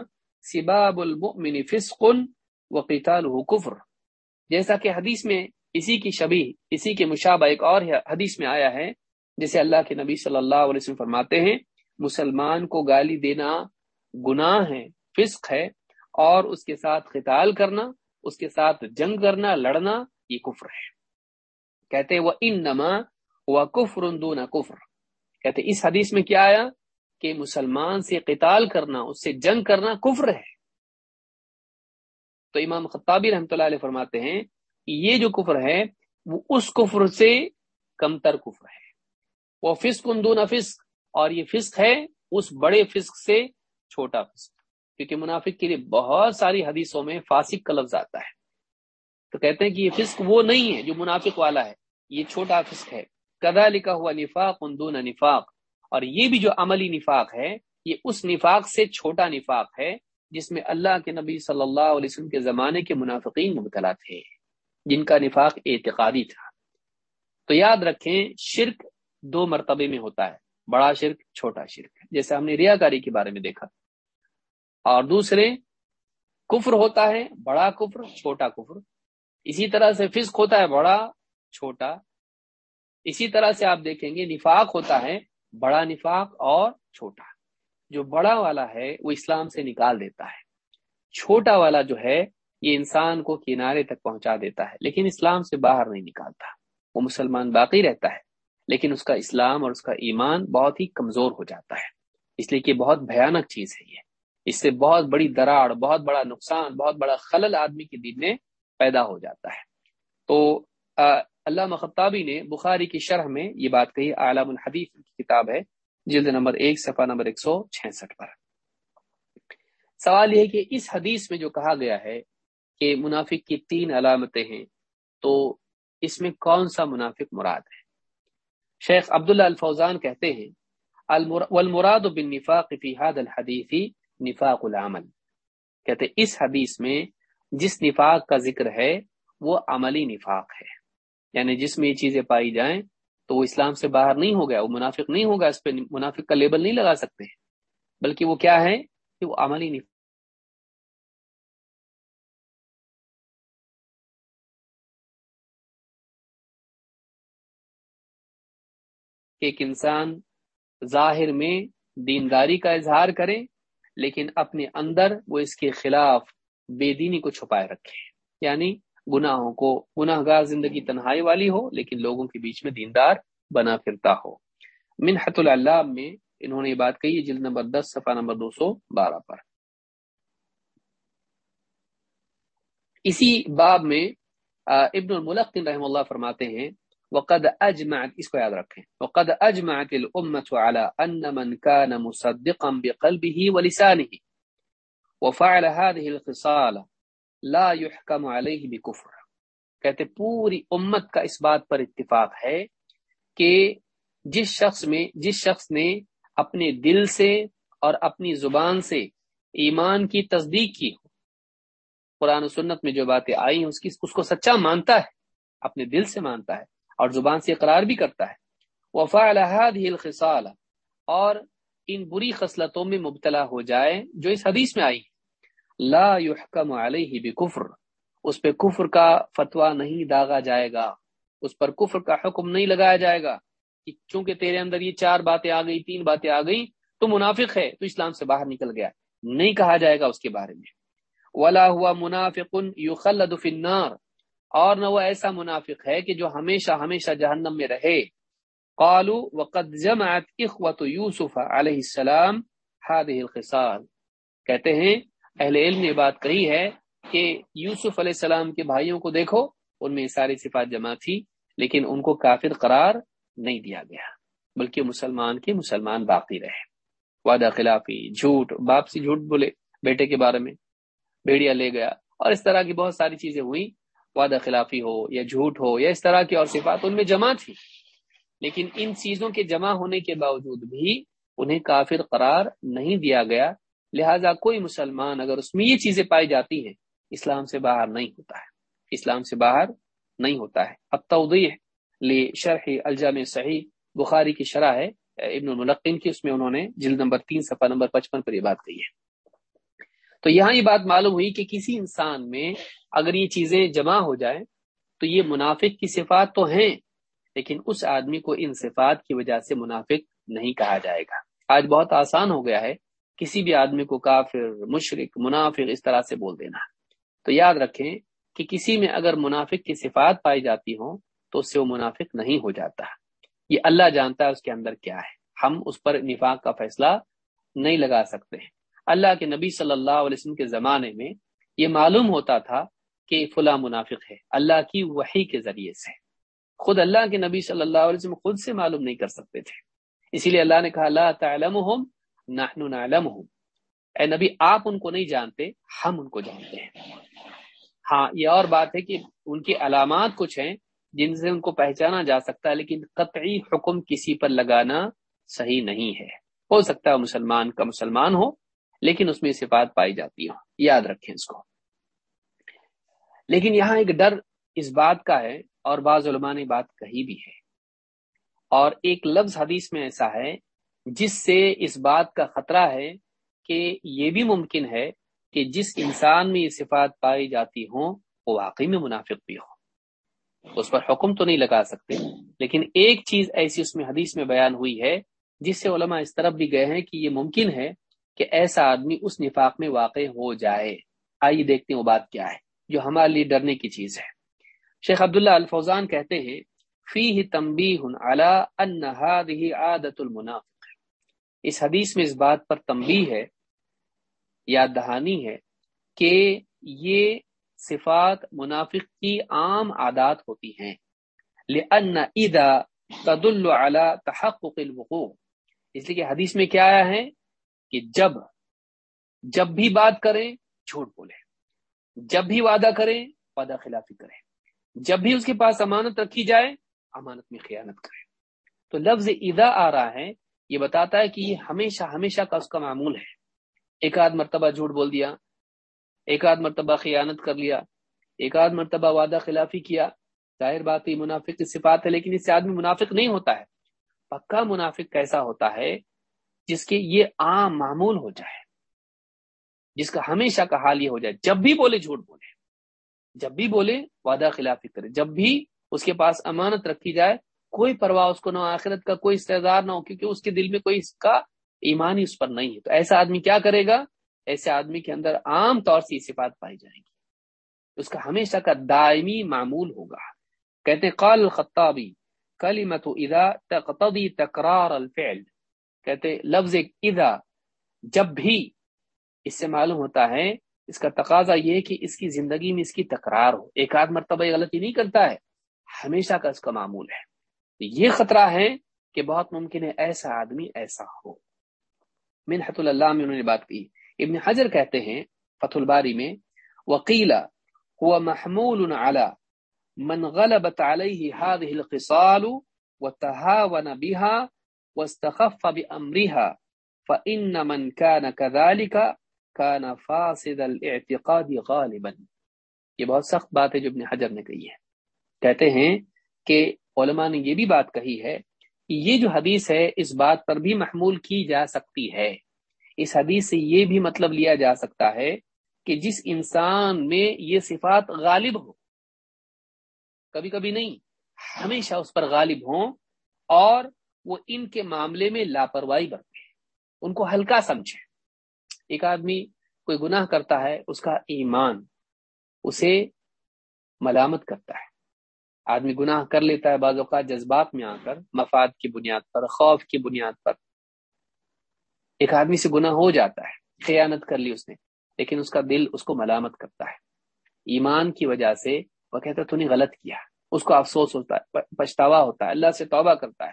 سباب المؤمن فسق وقتاله کفر۔ جیسا کہ حدیث میں اسی کی شبی اسی کے مشابہ ایک اور حدیث میں آیا ہے، جسے اللہ کے نبی صلی اللہ علیہ وسلم فرماتے ہیں، مسلمان کو گالی دینا گناہ ہے، فسق ہے اور اس کے ساتھ قتال کرنا۔ اس کے ساتھ جنگ کرنا، لڑنا، یہ کفر ہے۔ کہتے وہ ان نما ہوا کفر دون کفر۔ کہتے اس حدیث میں کیا آیا؟ کہ مسلمان سے قتال کرنا، اس سے جنگ کرنا کفر ہے۔ تو امام خطابی رحمۃ اللہ علیہ فرماتے ہیں کہ یہ جو کفر ہے، وہ اس کفر سے کمتر کفر ہے۔ وہ فسق دون فسق۔ اور یہ فسق ہے، اس بڑے فسق سے چھوٹا فسق۔ کیونکہ منافق کے لیے بہت ساری حدیثوں میں فاسق کا لفظ آتا ہے۔ تو کہتے ہیں کہ یہ فسق وہ نہیں ہے جو منافق والا ہے، یہ چھوٹا فسق ہے۔ کدا لکھا ہوا نفاق دون نفاق۔ اور یہ بھی جو عملی نفاق ہے، یہ اس نفاق سے چھوٹا نفاق ہے جس میں اللہ کے نبی صلی اللہ علیہ وسلم کے زمانے کے منافقین مبتلا تھے، جن کا نفاق اعتقادی تھا۔ تو یاد رکھیں، شرک دو مرتبے میں ہوتا ہے۔ بڑا شرک، چھوٹا شرک۔ جیسے ہم نے ریاکاری کے بارے میں دیکھا۔ اور دوسرے کفر ہوتا ہے، بڑا کفر، چھوٹا کفر۔ اسی طرح سے فسق ہوتا ہے، بڑا، چھوٹا۔ اسی طرح سے آپ دیکھیں گے، نفاق ہوتا ہے، بڑا نفاق اور چھوٹا۔ جو بڑا والا ہے، وہ اسلام سے نکال دیتا ہے۔ چھوٹا والا جو ہے، یہ انسان کو کنارے تک پہنچا دیتا ہے، لیکن اسلام سے باہر نہیں نکالتا۔ وہ مسلمان باقی رہتا ہے، لیکن اس کا اسلام اور اس کا ایمان بہت ہی کمزور ہو جاتا ہے۔ اس لیے کہ بہت بھیانک چیز ہے یہ۔ اس سے بہت بڑی دراڑ، بہت بڑا نقصان، بہت بڑا خلل آدمی کے دل میں پیدا ہو جاتا ہے۔ تو اللہ مخطابی نے بخاری کی شرح میں یہ بات کہی عالم الحدیث کی کتاب ہے، جلد نمبر ایک، صفحہ نمبر ایک سو چھسٹھ پر۔ سوال یہ ہے کہ اس حدیث میں جو کہا گیا ہے کہ منافق کی تین علامتیں ہیں، تو اس میں کون سا منافق مراد ہے؟ شیخ عبداللہ الفوزان کہتے ہیں والمراد بالنفاق فی هذا الحدیث نفاق العمل۔ کہتے اس حدیث میں جس نفاق کا ذکر ہے، وہ عملی نفاق ہے۔ یعنی جس میں یہ چیزیں پائی جائیں تو وہ اسلام سے باہر نہیں ہو گیا، وہ منافق نہیں ہوگا، اس پہ منافق کا لیبل نہیں لگا سکتے۔ بلکہ وہ کیا ہے؟ کہ وہ عملی نفاق کہ ایک انسان ظاہر میں دینداری کا اظہار کرے لیکن اپنے اندر وہ اس کے خلاف بے دینی کو چھپائے رکھے۔ یعنی گناہوں کو گناہ گار زندگی تنہائی والی ہو، لیکن لوگوں کے بیچ میں دیندار بنا پھرتا ہو۔ منحت اللہ میں انہوں نے یہ بات کہی جلد نمبر دس، صفحہ نمبر دو سو بارہ پر۔ اسی باب میں ابن الملقن رحم اللہ فرماتے ہیں وقد اجمعت اس کو یاد رکھیں وقد اجمعت الامه على ان من كان مصدقا بقلبه ولسانه، وفعل هذه الخصال لا يحكم عليه بكفر. کہتے پوری امت کا اس بات پر اتفاق ہے کہ جس شخص میں، جس شخص نے اپنے دل سے اور اپنی زبان سے ایمان کی تصدیق کی ہو، قرآن و سنت میں جو باتیں آئی ہیں، اس کی، اس کو سچا مانتا ہے، اپنے دل سے مانتا ہے اور زبان سے اقرار بھی کرتا ہے۔ وفا الخصال، اور ان بری خصلتوں میں مبتلا ہو جائے جو اس حدیث میں آئی۔ لا يحکم علیہ بکفر، اس پہ کفر کا فتویٰ نہیں داغا جائے گا۔ اس پر کفر کا حکم نہیں لگایا جائے گا کہ چونکہ تیرے اندر یہ چار باتیں آ گئی تین باتیں آ گئی تو منافق ہے، تو اسلام سے باہر نکل گیا۔ نہیں کہا جائے گا اس کے بارے میں۔ ولا ہوا منافق یخلد فی النار اور نہ وہ ایسا منافق ہے کہ جو ہمیشہ ہمیشہ جہنم میں رہے۔ قالو وقد جمعت اخوت یوسف علیہ السلام هذه الخصال۔ کہتے ہیں، اہل علم نے بات کہی ہے کہ یوسف علیہ السلام کے بھائیوں کو دیکھو، ان میں ساری صفات جمع تھی، لیکن ان کو کافر قرار نہیں دیا گیا، بلکہ مسلمان کے مسلمان باقی رہے۔ وعدہ خلافی، جھوٹ باپ سے جھوٹ بولے بیٹے کے بارے میں بیڑیا لے گیا، اور اس طرح کی بہت ساری چیزیں ہوئی وعدہ خلافی ہو یا جھوٹ ہو یا اس طرح کی اور صفات، ان میں جمع تھی۔ لیکن ان چیزوں کے جمع ہونے کے باوجود بھی انہیں کافر قرار نہیں دیا گیا۔ لہذا کوئی مسلمان اگر اس میں یہ چیزیں پائی جاتی ہیں، اسلام سے باہر نہیں ہوتا ہے۔ اسلام سے باہر نہیں ہوتا ہے۔ اب توضیح لے شرح الجام صحیح بخاری کی شرح ہے۔ ابن الملقین کی، اس میں انہوں نے جلد نمبر تین، صفحہ نمبر پچپن پر یہ بات کہی ہے۔ تو یہاں یہ بات معلوم ہوئی کہ کسی انسان میں اگر یہ چیزیں جمع ہو جائیں تو یہ منافق کی صفات تو ہیں، لیکن اس آدمی کو ان صفات کی وجہ سے منافق نہیں کہا جائے گا۔ آج بہت آسان ہو گیا ہے کسی بھی آدمی کو کافر مشرق منافق اس طرح سے بول دینا۔ تو یاد رکھیں کہ کسی میں اگر منافق کی صفات پائی جاتی ہوں تو اس سے وہ منافق نہیں ہو جاتا۔ یہ اللہ جانتا ہے اس کے اندر کیا ہے۔ ہم اس پر نفاق کا فیصلہ نہیں لگا سکتے۔ ہیں اللہ کے نبی صلی اللہ علیہ وسلم کے زمانے میں یہ معلوم ہوتا تھا کہ فلاں منافق ہے، اللہ کی وحی کے ذریعے سے۔ خود اللہ کے نبی صلی اللہ علیہ وسلم خود سے معلوم نہیں کر سکتے تھے۔ اسی لیے اللہ نے کہا، لا تعلمهم نحن نعلمهم اے نبی، آپ ان کو نہیں جانتے، ہم ان کو جانتے ہیں۔ ہاں یہ اور بات ہے کہ ان کی علامات کچھ ہیں جن سے ان کو پہچانا جا سکتا ہے، لیکن قطعی حکم کسی پر لگانا صحیح نہیں ہے۔ ہو سکتا ہے مسلمان کا مسلمان ہو، لیکن اس میں صفات پائی جاتی ہوں۔ یاد رکھیں اس کو۔ لیکن یہاں ایک ڈر اس بات کا ہے اور بعض علماء نے بات کہی بھی ہے۔ اور ایک لفظ حدیث میں ایسا ہے جس سے اس بات کا خطرہ ہے کہ یہ بھی ممکن ہے کہ جس انسان میں یہ صفات پائی جاتی ہوں، وہ واقعی میں منافق بھی ہو اس پر حکم تو نہیں لگا سکتے، لیکن ایک چیز ایسی اس میں حدیث میں بیان ہوئی ہے جس سے علماء اس طرف بھی گئے ہیں کہ یہ ممکن ہے کہ ایسا آدمی اس نفاق میں واقع ہو جائے۔ آئیے دیکھتے ہیں وہ بات کیا ہے۔ جو ہمارے لیے ڈرنے کی چیز ہے۔ شیخ عبداللہ الفوزان کہتے ہیں فی تمبی عادت المنافق۔ اس حدیث میں اس بات پر تمبی ہے، یاد دہانی ہے کہ یہ صفات منافق کی عام عادات ہوتی ہیں۔ لأن اذا تدل على تحقق الوقوع۔ اس لیے کہ حدیث میں کیا آیا ہے کہ جب جب بھی بات کریں، جھوٹ بولے جب بھی وعدہ کریں، وعدہ خلافی کریں۔ جب بھی اس کے پاس امانت رکھی جائے، امانت میں خیانت کرے تو لفظ ادا آ رہا ہے، یہ بتاتا ہے کہ یہ ہمیشہ ہمیشہ کا اس کا معمول ہے۔ ایک آدھ مرتبہ جھوٹ بول دیا، ایک آدھ مرتبہ خیانت کر لیا، ایک آدھ مرتبہ وعدہ خلافی کیا۔ ظاہر بات یہ منافق کی صفات ہے، لیکن اس سے آدمی منافق نہیں ہوتا ہے۔ پکا منافق کیسا ہوتا ہے جس کے یہ عام معمول ہو جائے۔ جس کا ہمیشہ کا حال یہ ہو جائے۔ جب بھی بولے جھوٹ بولے۔ جب بھی بولے وعدہ خلافی کرے جب بھی اس کے پاس امانت رکھی جائے، کوئی پرواہ اس کو نہ آخرت کا کوئی استعدار نہ ہو، کیونکہ اس کے دل میں کوئی اس کا ایمان ہی اس پر نہیں ہے۔ تو ایسا آدمی کیا کرے گا؟ ایسے آدمی کے اندر عام طور سے یہ صفات پائی جائیں گی۔ اس کا ہمیشہ کا دائمی معمول ہوگا۔ کہتے قال الخطابی کلمت اذا تقتضی تکرار الفعل۔ کہتے لفظ اذا، جب بھی اس سے معلوم ہوتا ہے، اس کا تقاضا یہ کہ اس کی زندگی میں اس کی تکرار ہو۔ ایک آدھ مرتبہ یہ غلطی نہیں کرتا ہے، ہمیشہ کا اس کا معمول ہے۔ یہ خطرہ ہے کہ بہت ممکن ہے ایسا آدمی ایسا ہو۔ منحت اللہ میں انہوں نے بات کی۔ ابن حجر کہتے ہیں فتح الباری میں وکیلا هو محمول على من غلبت عليه هذه الخصال وتهاون بها واستخف بأمرها، فإن من كان كذلك كان فاسد الاعتقاد غالبا۔ یہ بہت سخت بات ہے جو ابن حجر نے کہی ہے۔ کہتے ہیں کہ علماء نے یہ بھی بات کہی ہے کہ یہ جو حدیث ہے، اس بات پر بھی محمول کی جا سکتی ہے۔ اس حدیث سے یہ بھی مطلب لیا جا سکتا ہے کہ جس انسان میں یہ صفات غالب ہو کبھی کبھی نہیں، ہمیشہ اس پر غالب ہوں اور وہ ان کے معاملے میں لاپرواہی برتے ان کو ہلکا سمجھے ایک آدمی کوئی گناہ کرتا ہے، اس کا ایمان اسے ملامت کرتا ہے۔ آدمی گناہ کر لیتا ہے بعض اوقات جذبات میں آ کر، مفاد کی بنیاد پر، خوف کی بنیاد پر۔ ایک آدمی سے گناہ ہو جاتا ہے، خیانت کر لی اس نے، لیکن اس کا دل اس کو ملامت کرتا ہے۔ ایمان کی وجہ سے وہ کہتا ہے، تو نے غلط کیا۔ اس کو افسوس ہوتا ہے پچھتاوا ہوتا ہے، اللہ سے توبہ کرتا ہے۔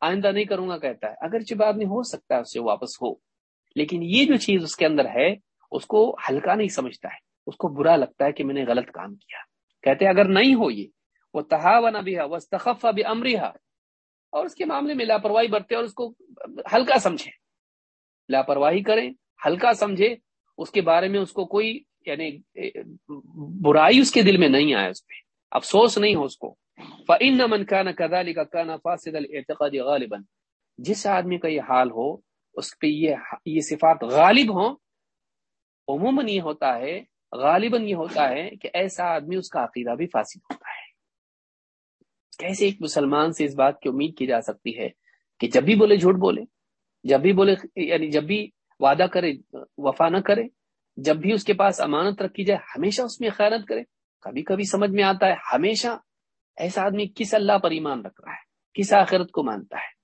آئندہ نہیں کروں گا، کہتا ہے۔ اگرچہ بعد میں ہو سکتا ہے، اس سے واپس ہو۔ لیکن یہ جو چیز اس کے اندر ہے، اس کو ہلکا نہیں سمجھتا ہے۔ اس کو برا لگتا ہے کہ میں نے غلط کام کیا۔ کہتے ہیں، اگر نہیں ہو یہ، وہ تہاو نہ بھی وہ بھی اور اس کے معاملے میں لاپرواہی برتے اور اس کو ہلکا سمجھے۔ لاپرواہی کریں، ہلکا سمجھے۔ اس کے بارے میں اس کو کوئی یعنی برائی اس کے دل میں نہیں آئے اس پہ۔ افسوس نہیں ہو اس کو۔ فن من کا نہ کدا کا کانا جس آدمی کا یہ حال ہو اس پہ یہ یہ صفات غالب ہوں، عموماً یہ ہوتا ہے، غالباً یہ ہوتا ہے کہ ایسا آدمی اس کا عقیدہ بھی فاسد ہوتا ہے۔ کیسے ایک مسلمان سے اس بات کی امید کی جا سکتی ہے کہ جب بھی بولے جھوٹ بولے، جب بھی بولے یعنی جب بھی وعدہ کرے، وفا نہ کرے، جب بھی اس کے پاس امانت رکھی جائے، ہمیشہ اس میں خیرت کرے، کبھی کبھی سمجھ میں آتا ہے، ہمیشہ ایسا آدمی کس اللہ پر ایمان رکھ رہا ہے، کس آخرت کو مانتا ہے۔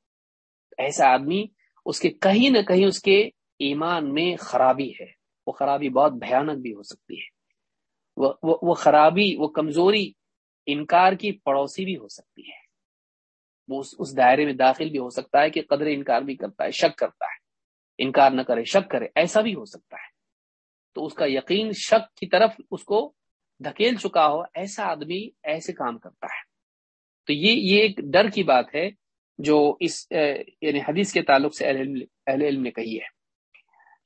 ایسا آدمی اس کے کہیں نہ کہیں اس کے ایمان میں خرابی ہے۔ وہ خرابی بہت بھیانک بھی ہو سکتی ہے۔ وہ وہ, وہ خرابی وہ کمزوری انکار کی پڑوسی بھی ہو سکتی ہے۔ وہ اس اس دائرے میں داخل بھی ہو سکتا ہے کہ قدر انکار بھی کرتا ہے شک کرتا ہے۔ انکار نہ کرے شک کرے ایسا بھی ہو سکتا ہے۔ تو اس کا یقین شک کی طرف اس کو دھکیل چکا ہو ایسا آدمی ایسے کام کرتا ہے۔ تو یہ یہ ایک ڈر کی بات ہے جو اس یعنی حدیث کے تعلق سے اہل علم نے کہی ہے۔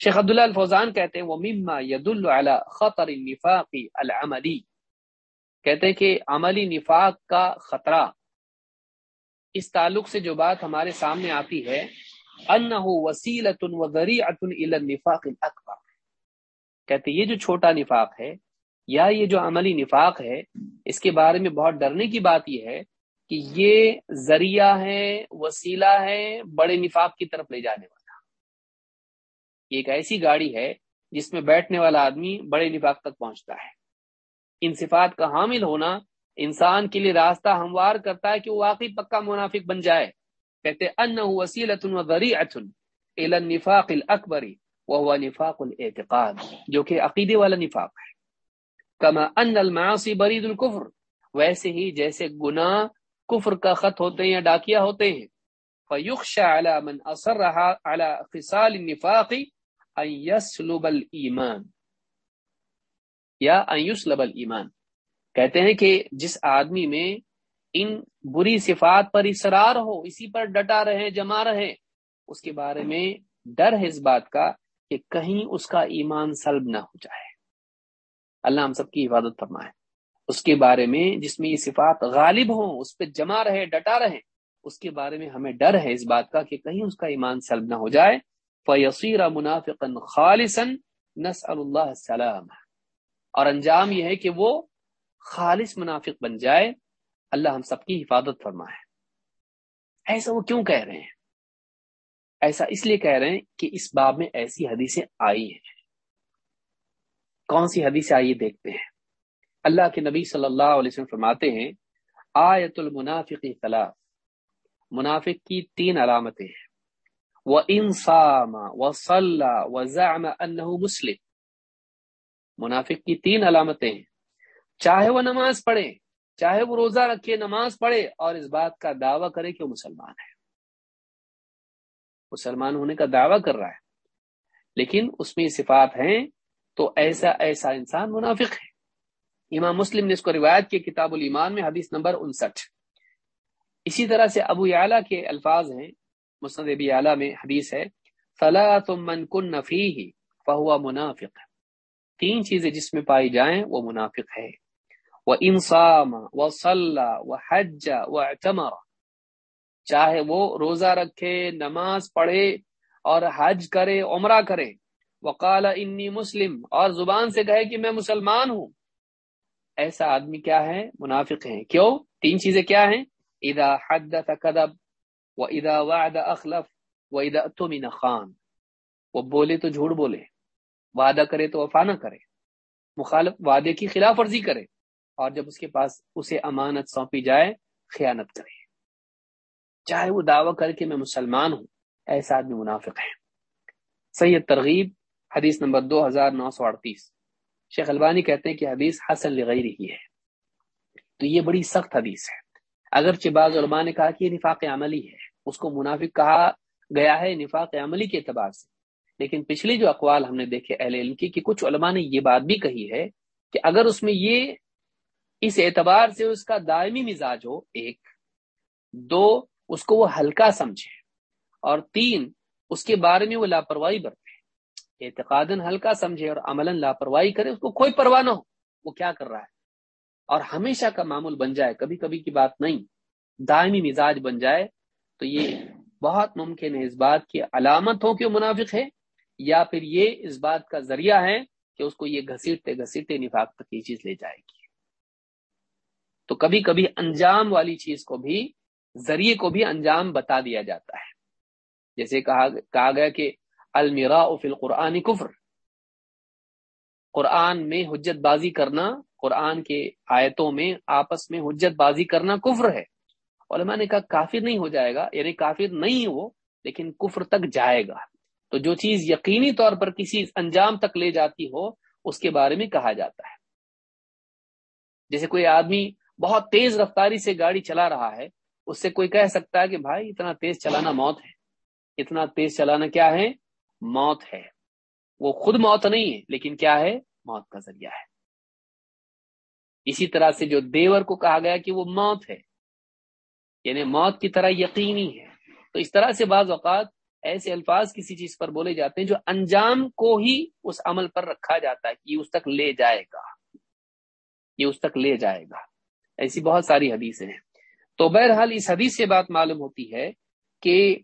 شیخ عبداللہ الفوزان کہتے ہیں وہ مما ید خطر النفاق العملی کہتے ہیں کہ عملی نفاق کا خطرہ، اس تعلق سے جو بات ہمارے سامنے آتی ہے وسیلۃ النفاق الاکبر کہتے یہ جو چھوٹا نفاق ہے، یا یہ جو عملی نفاق ہے، اس کے بارے میں بہت ڈرنے کی بات یہ ہے کہ یہ ذریعہ ہے، وسیلہ ہے بڑے نفاق کی طرف لے جانے والا۔ یہ ایک ایسی گاڑی ہے جس میں بیٹھنے والا آدمی بڑے نفاق تک پہنچتا ہے۔ ان صفات کا حامل ہونا انسان کے لیے راستہ ہموار کرتا ہے کہ وہ واقعی پکا منافق بن جائے۔ کہتے ان وسیلۃ وذریعۃ الى النفاق الاکبر وهو نفاق الاعتقاد، جو کہ عقیدے والا نفاق ہے۔ کما ان المعاصی برید الكفر ویسے ہی جیسے گناہ کفر کا خط ہوتے ہیں یا ڈاکیا ہوتے ہیں۔ فيخشى على من أصرها على خصال النفاق أن يسلب الإيمان۔ یا أن يسلب الإيمان۔ کہتے ہیں کہ جس آدمی میں ان بری صفات پر اصرار ہو، اسی پر ڈٹا رہے، جما رہے، اس کے بارے میں ڈر ہے اس بات کا کہ کہیں اس کا ایمان سلب نہ ہو جائے۔ اللہ ہم سب کی حفاظت فرمائے۔ اس کے بارے میں جس میں یہ صفات غالب ہوں، اس پہ جمع رہے ڈٹا رہے اس کے بارے میں ہمیں ڈر ہے اس بات کا کہ کہیں اس کا ایمان سلب نہ ہو جائے۔ فیصیر منافقا خالصا نسأل اللہ السلام۔ اور انجام یہ ہے کہ وہ خالص منافق بن جائے۔ اللہ ہم سب کی حفاظت فرمائے۔ ایسا وہ کیوں کہہ رہے ہیں؟ ایسا اس لیے کہہ رہے ہیں کہ اس باب میں ایسی حدیثیں آئی ہیں۔ کون سی حدیث آئیے دیکھتے ہیں؟ اللہ کے نبی صلی اللہ علیہ وسلم فرماتے ہیں، آیت المنافق ثلاث۔ منافق کی تین علامتیں ہیں۔ وہ انسام و صلاح و زام مسلم۔ منافق کی تین علامتیں ہیں۔ چاہے وہ نماز پڑھے، چاہے وہ روزہ رکھے، نماز پڑھے، اور اس بات کا دعویٰ کرے کہ وہ مسلمان ہے۔ مسلمان ہونے کا دعویٰ کر رہا ہے۔ لیکن اس میں صفات ہیں، تو ایسا ایسا انسان منافق ہے۔ امام مسلم نے اس کو روایت کی کتاب الایمان میں حدیث نمبر انسٹھ۔ اسی طرح سے ابو اعلیٰ کے الفاظ ہیں، مسند ابی اعلیٰ میں حدیث ہے فلا تم من کن نفی ہی منافق تین چیزیں جس میں پائی جائیں وہ منافق ہے۔ وہ انسام و صلاح و حج و چاہے وہ روزہ رکھے، نماز پڑھے اور حج کرے، عمرہ کرے۔ وقال انی مسلم اور زبان سے کہے کہ میں مسلمان ہوں۔ ایسا آدمی کیا ہے؟ منافق ہیں۔ کیوں؟ تین چیزیں کیا ہیں؟ ادا حدث کدب و ادا وعد اخلف و ادا تمن خان۔ وہ بولے تو جھوٹ بولے، وعدہ کرے تو وفا نہ کرے، مخالف وعدے کی خلاف ورزی کرے، اور جب اس کے پاس اسے امانت سونپی جائے، خیانت کرے۔ چاہے وہ دعویٰ کر کے میں مسلمان ہوں، ایسا آدمی منافق ہے۔ سید ترغیب، حدیث نمبر دو ہزار نو سو اڑتیس۔ شیخ البانی کہتے ہیں کہ حدیث حسن لغیر ہی ہے۔ تو یہ بڑی سخت حدیث ہے۔ اگرچہ بعض علماء نے کہا کہ یہ نفاق عملی ہے، اس کو منافق کہا گیا ہے نفاق عملی کے اعتبار سے۔ لیکن پچھلی جو اقوال ہم نے دیکھے اہل علم کی کہ کچھ علماء نے یہ بات بھی کہی ہے کہ اگر اس میں یہ اس اعتبار سے اس کا دائمی مزاج ہو، ایک، دو، اس کو وہ ہلکا سمجھے، اور تین، اس کے بارے میں وہ لاپرواہی برتے۔ اعتقاد ہلکا سمجھے اور عمل لاپرواہی کرے، اس کو کوئی پرواہ نہ ہو۔ وہ کیا کر رہا ہے؟ اور ہمیشہ کا معمول بن جائے کبھی کبھی کی بات نہیں، دائمی مزاج بن جائے، تو یہ بہت ممکن ہے اس بات کی علامت ہو کہ وہ منافق ہے، یا پھر یہ اس بات کا ذریعہ ہے کہ اس کو یہ گھسیٹتے گھسیٹتے نفاق تک یہ چیز لے جائے گی۔ تو کبھی کبھی انجام والی چیز کو بھی، ذریعے کو بھی انجام بتا دیا جاتا ہے۔ جیسے کہا کہا گیا کہ المیرا فی القرآن کفر۔ قرآن میں حجت بازی کرنا، قرآن کے آیتوں میں آپس میں حجت بازی کرنا کفر ہے۔ علماء نے کہا کافر نہیں ہو جائے گا یعنی کافر نہیں ہو لیکن کفر تک جائے گا۔ تو جو چیز یقینی طور پر کسی انجام تک لے جاتی ہو، اس کے بارے میں کہا جاتا ہے۔ جیسے کوئی آدمی بہت تیز رفتاری سے گاڑی چلا رہا ہے، اس سے کوئی کہہ سکتا ہے کہ بھائی اتنا تیز چلانا موت ہے۔ اتنا تیز چلانا کیا ہے؟ موت ہے۔ وہ خود موت نہیں ہے لیکن کیا ہے؟ موت کا ذریعہ ہے۔ اسی طرح سے جو دیور کو کہا گیا کہ وہ موت ہے یعنی موت کی طرح یقینی ہے۔ تو اس طرح سے بعض اوقات ایسے الفاظ کسی چیز پر بولے جاتے ہیں جو انجام کو ہی اس عمل پر رکھا جاتا ہے کہ یہ اس تک لے جائے گا۔ یہ اس تک لے جائے گا۔ ایسی بہت ساری حدیثیں ہیں۔ تو بہرحال اس حدیث سے بات معلوم ہوتی ہے کہ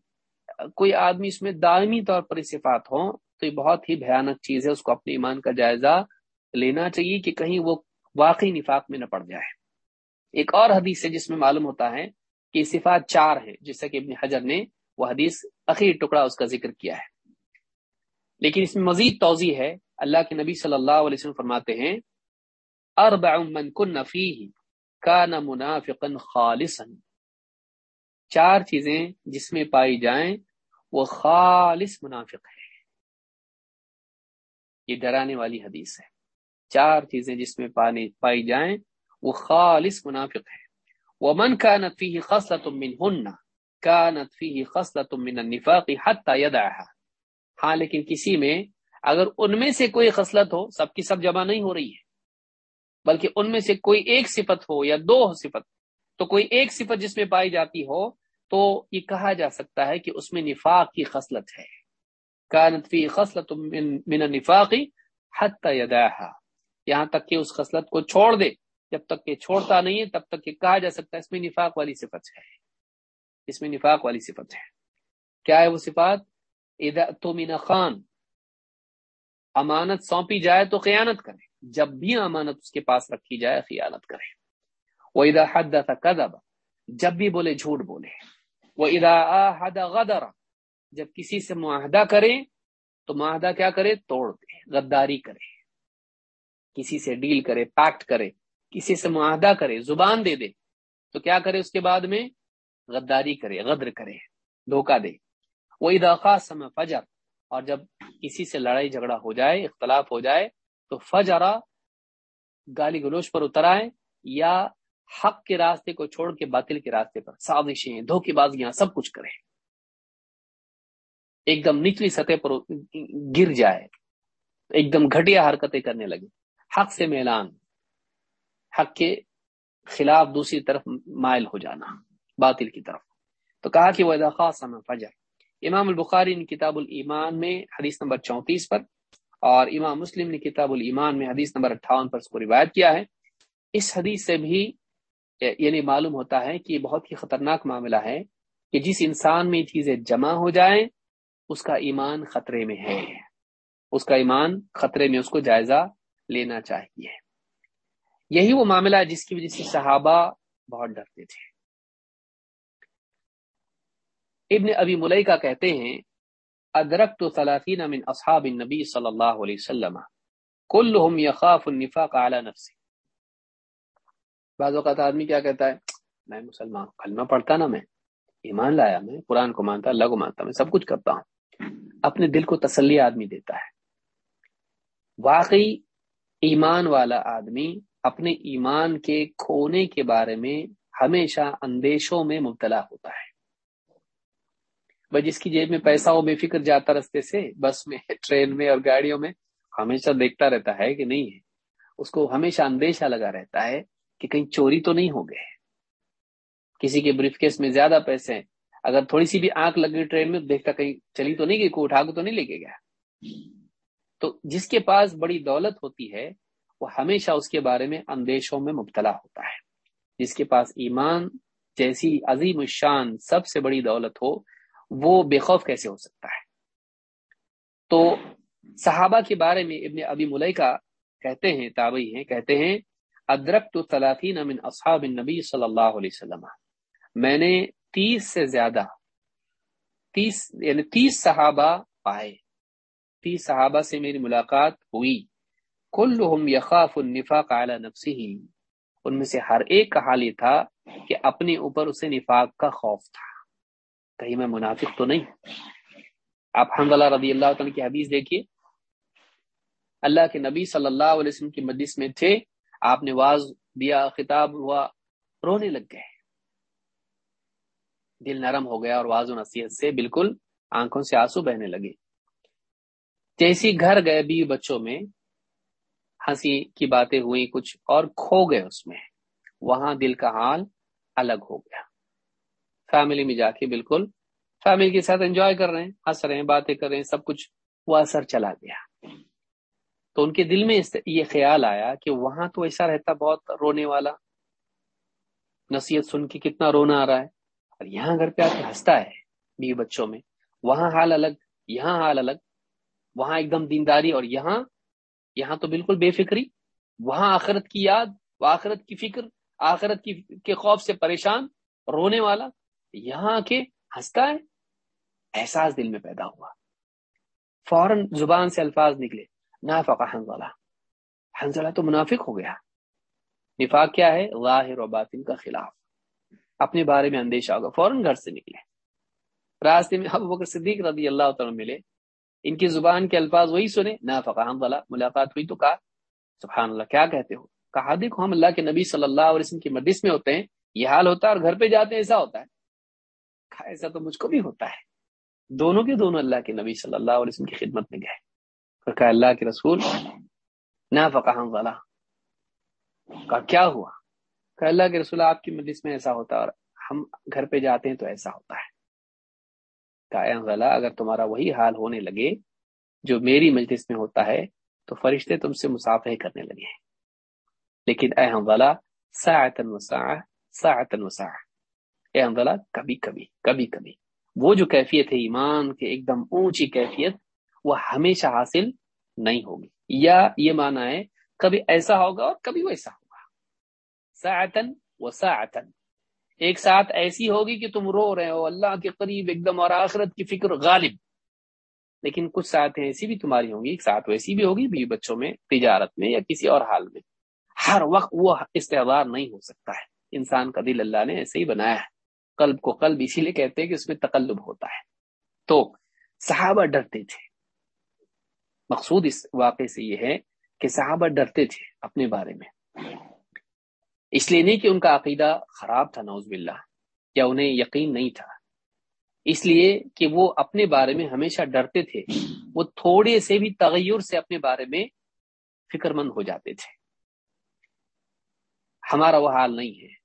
کوئی آدمی اس میں دائمی طور پر صفات ہوں تو یہ بہت ہی بھیانک چیز ہے، اس کو اپنے ایمان کا جائزہ لینا چاہیے کہ کہیں وہ واقعی نفاق میں نہ پڑ جائے۔ ایک اور حدیث ہے جس میں معلوم ہوتا ہے کہ صفات چار ہے جیسا کہ ابن حجر نے وہ حدیث اخیر ٹکڑا اس کا ذکر کیا ہے۔ لیکن اس میں مزید توضیع ہے، اللہ کے نبی صلی اللہ علیہ وسلم فرماتے ہیں، اربع من کن فیہ کا نہ منافقن خالصن چار چیزیں جس میں پائی جائیں وہ خالص منافق ہے۔ یہ ڈرانے والی حدیث ہے۔ چار چیزیں جس میں پائی جائیں، وہ خالص منافق ہے وہ من کا نفی خصلت من ہن كانت فيه خصلة من النفاق حتى يدعها۔ ہاں لیکن کسی میں اگر ان میں سے کوئی خصلت ہو، سب کی سب جمع نہیں ہو رہی ہے۔ بلکہ ان میں سے کوئی ایک صفت ہو یا دو صفت، تو کوئی ایک صفت جس میں پائی جاتی ہو تو یہ کہا جا سکتا ہے کہ اس میں نفاق کی خصلت ہے۔ کانت فی خصلت من النفاق حتی یداها یہاں تک کہ اس خصلت کو چھوڑ دے۔ جب تک کہ چھوڑتا نہیں ہے، تب تک کہ کہا جا سکتا ہے اس میں نفاق والی صفت ہے۔ اس میں نفاق والی صفت ہے۔ کیا ہے وہ صفات؟ اذا تو خان۔ امانت سونپی جائے تو خیانت کرے۔ جب بھی امانت اس کے پاس رکھی جائے، خیانت کرے۔ وہ ادا حد تھا جب بھی بولے جھوٹ بولے۔ وہ ادا غدر۔ جب کسی سے معاہدہ کرے تو معاہدہ کیا کرے توڑ دے غداری کرے کسی سے ڈیل کرے پیکٹ کرے کسی سے معاہدہ کرے زبان دے دے تو کیا کرے اس کے بعد میں؟ غداری کرے غدر کرے دھوکہ دے وہ ادا سم فجر۔ اور جب کسی سے لڑائی جھگڑا ہو جائے، اختلاف ہو جائے، تو فجرا گالی گلوچ پر اتر آئے یا حق کے راستے کو چھوڑ کے باطل کے راستے پر سازشیں دھوکے بازیاں سب کچھ کرے ایک دم نچلی سطح پر گر جائے۔ ایک دم گھٹیا حرکتیں کرنے لگے۔ حق سے میلان۔ حق کے خلاف دوسری طرف مائل ہو جانا، باطل کی طرف۔ تو کہا کہ وہ خاص فجر۔ امام البخاری نے کتاب الایمان میں حدیث نمبر چونتیس پر اور امام مسلم نے کتاب الایمان میں حدیث نمبر اٹھاون پر اس کو روایت کیا ہے۔ اس حدیث سے بھی یعنی معلوم ہوتا ہے کہ یہ بہت ہی خطرناک معاملہ ہے کہ جس انسان میں چیزیں جمع ہو جائیں، اس کا ایمان خطرے میں ہے۔ اس کا ایمان خطرے میں اس کو جائزہ لینا چاہیے۔ یہی وہ معاملہ ہے جس کی وجہ سے صحابہ بہت ڈرتے تھے۔ ابن ابی ملئی کا کہتے ہیں ادرک تو من اصحاب النبی صلی اللہ علیہ وسلم، کلہم یخاف النفاق علی نفسی بعض اوقات آدمی کیا کہتا ہے، میں مسلمان کلمہ پڑھتا نا میں، ایمان لایا میں، قرآن کو مانتا، اللہ کو مانتا، میں سب کچھ کرتا ہوں۔ اپنے دل کو تسلی آدمی دیتا ہے۔ واقعی ایمان والا آدمی اپنے ایمان کے کھونے کے بارے میں ہمیشہ اندیشوں میں مبتلا ہوتا ہے۔ بھائی جس کی جیب میں پیسہ ہو، بے فکر جاتا رستے سے، بس میں، ٹرین میں اور گاڑیوں میں، ہمیشہ دیکھتا رہتا ہے کہ نہیں ہے۔ اس کو ہمیشہ اندیشہ لگا رہتا ہے کہ کہیں چوری تو نہیں ہو گئے کسی کے بریف کیس میں زیادہ پیسے ہیں۔ اگر تھوڑی سی بھی آنکھ لگ گئی ٹرین میں، دیکھتا کہیں چلی تو نہیں گئی، کوئی اٹھا کے تو نہیں لے کے گیا۔ تو جس کے پاس بڑی دولت ہوتی ہے، وہ ہمیشہ اس کے بارے میں اندیشوں میں مبتلا ہوتا ہے۔ جس کے پاس ایمان جیسی عظیم الشان سب سے بڑی دولت ہو، وہ بے خوف کیسے ہو سکتا ہے؟ تو صحابہ کے بارے میں ابن ابی ملئی کا کہتے ہیں، تابعی ہیں، کہتے ہیں ادرک تو تلاطین امن اصحاب النبی صلی اللہ علیہ وسلم۔ میں نے تیس سے زیادہ، تیس یعنی تیس صحابہ پائے۔ تیس صحابہ سے میری ملاقات ہوئی۔ کلہم یخاف النفاق علی نفسی ان میں سے ہر ایک کا حال یہ تھا کہ اپنے اوپر اسے نفاق کا خوف تھا۔ کہیں میں منافق تو نہیں۔ آپ حمد رضی اللہ تعالیٰ کی حدیث دیکھیے۔ اللہ کے نبی صلی اللہ علیہ وسلم کی مجلس میں تھے۔ آپ نے واز دیا، خطاب ہوا، رونے لگ گئے۔ دل نرم ہو گیا اور واض و نصیحت سے بالکل آنکھوں سے آنسو بہنے لگے۔ جیسی گھر گئے بی بچوں میں ہنسی کی باتیں ہوئی کچھ اور کھو گئے اس میں، وہاں دل کا حال الگ ہو گیا۔ فیملی میں جا کے بالکل فیملی کے ساتھ انجوائے کر رہے ہیں، ہنس رہے ہیں، باتیں کر رہے ہیں، سب کچھ وہ اثر چلا گیا۔ تو ان کے دل میں یہ خیال آیا کہ وہاں تو ایسا رہتا بہت رونے والا۔ نصیحت سن کے کتنا رونا آ رہا ہے۔ اور یہاں گھر پہ آ کے ہنستا ہے بی بچوں میں۔ وہاں حال الگ، یہاں حال الگ۔ وہاں ایک دم دینداری اور یہاں یہاں تو بالکل بے فکری۔ وہاں آخرت کی یاد وہ آخرت کی فکر، آخرت کی، کے خوف سے پریشان، رونے والا۔ یہاں کے ہنستا ہے۔ احساس دل میں پیدا ہوا۔ فوراً زبان سے الفاظ نکلے۔ نافقہ حنزلہ حنزلہ تو منافق ہو گیا۔ نفاق کیا ہے؟ ظاہر و باطن کا خلاف۔ اپنے بارے میں اندیشہ ہوگا، فوراً گھر سے نکلے۔ راستے میں ابو بکر صدیق رضی اللہ تعالیٰ ملے۔ ان کی زبان کے الفاظ وہی سنے نافقہ حنزلہ ملاقات ہوئی تو کہا، سبحان اللہ، کیا کہتے ہو؟ کہا، دیکھو، ہم اللہ کے نبی صلی اللہ علیہ وسلم کی مجلس میں ہوتے ہیں، یہ حال ہوتا ہے اور گھر پہ جاتے ہیں، ایسا ہوتا ہے۔ کہا، ایسا تو مجھ کو بھی ہوتا ہے۔ دونوں کے دونوں اللہ کے نبی صلی اللہ علیہ وسلم کی خدمت میں گئے۔ اور کہا اللہ کے رسول نہ فقہ والا کہا کیا ہوا؟ کہ اللہ کے رسول، آپ کی مجلس میں ایسا ہوتا ہے اور ہم گھر پہ جاتے ہیں تو ایسا ہوتا ہے۔ کہا اگر تمہارا وہی حال ہونے لگے، جو میری مجلس میں ہوتا ہے، تو فرشتے تم سے مسافر کرنے لگے ہیں۔ لیکن اے غلہ ساعتن وساع ساعتن وساع اے غلہ کبھی کبھی کبھی کبھی۔ وہ جو کیفیت ہے ایمان کے، ایک دم اونچی کیفیت وہ ہمیشہ حاصل نہیں ہوگی۔ یا یہ مانا ہے، کبھی ایسا ہوگا اور کبھی ویسا ہوگا۔ ساعتن و ساعتن ایک ساتھ ایسی ہوگی کہ تم رو رہے ہو، اللہ کے قریب ایک دم اور آخرت کی فکر غالب۔ لیکن کچھ ساتھ ایسی بھی تمہاری ہوں گی، ایک ساتھ ویسی بھی ہوگی بھی بچوں میں، تجارت میں یا کسی اور حال میں۔ ہر وقت وہ استحبار نہیں ہو سکتا ہے۔ انسان کا دل اللہ نے ایسے ہی بنایا ہے۔ قلب کو قلب اسی لیے کہتے ہیں کہ اس میں تقلب ہوتا ہے۔ تو صحابہ ڈرتے تھے۔ مقصود اس واقعے سے یہ ہے کہ صحابہ ڈرتے تھے اپنے بارے میں۔ اس لیے نہیں کہ ان کا عقیدہ خراب تھا نوز باللہ، یا انہیں یقین نہیں تھا۔ اس لیے کہ وہ اپنے بارے میں ہمیشہ ڈرتے تھے، وہ تھوڑے سے بھی تغیر سے اپنے بارے میں فکر مند ہو جاتے تھے۔ ہمارا وہ حال نہیں ہے۔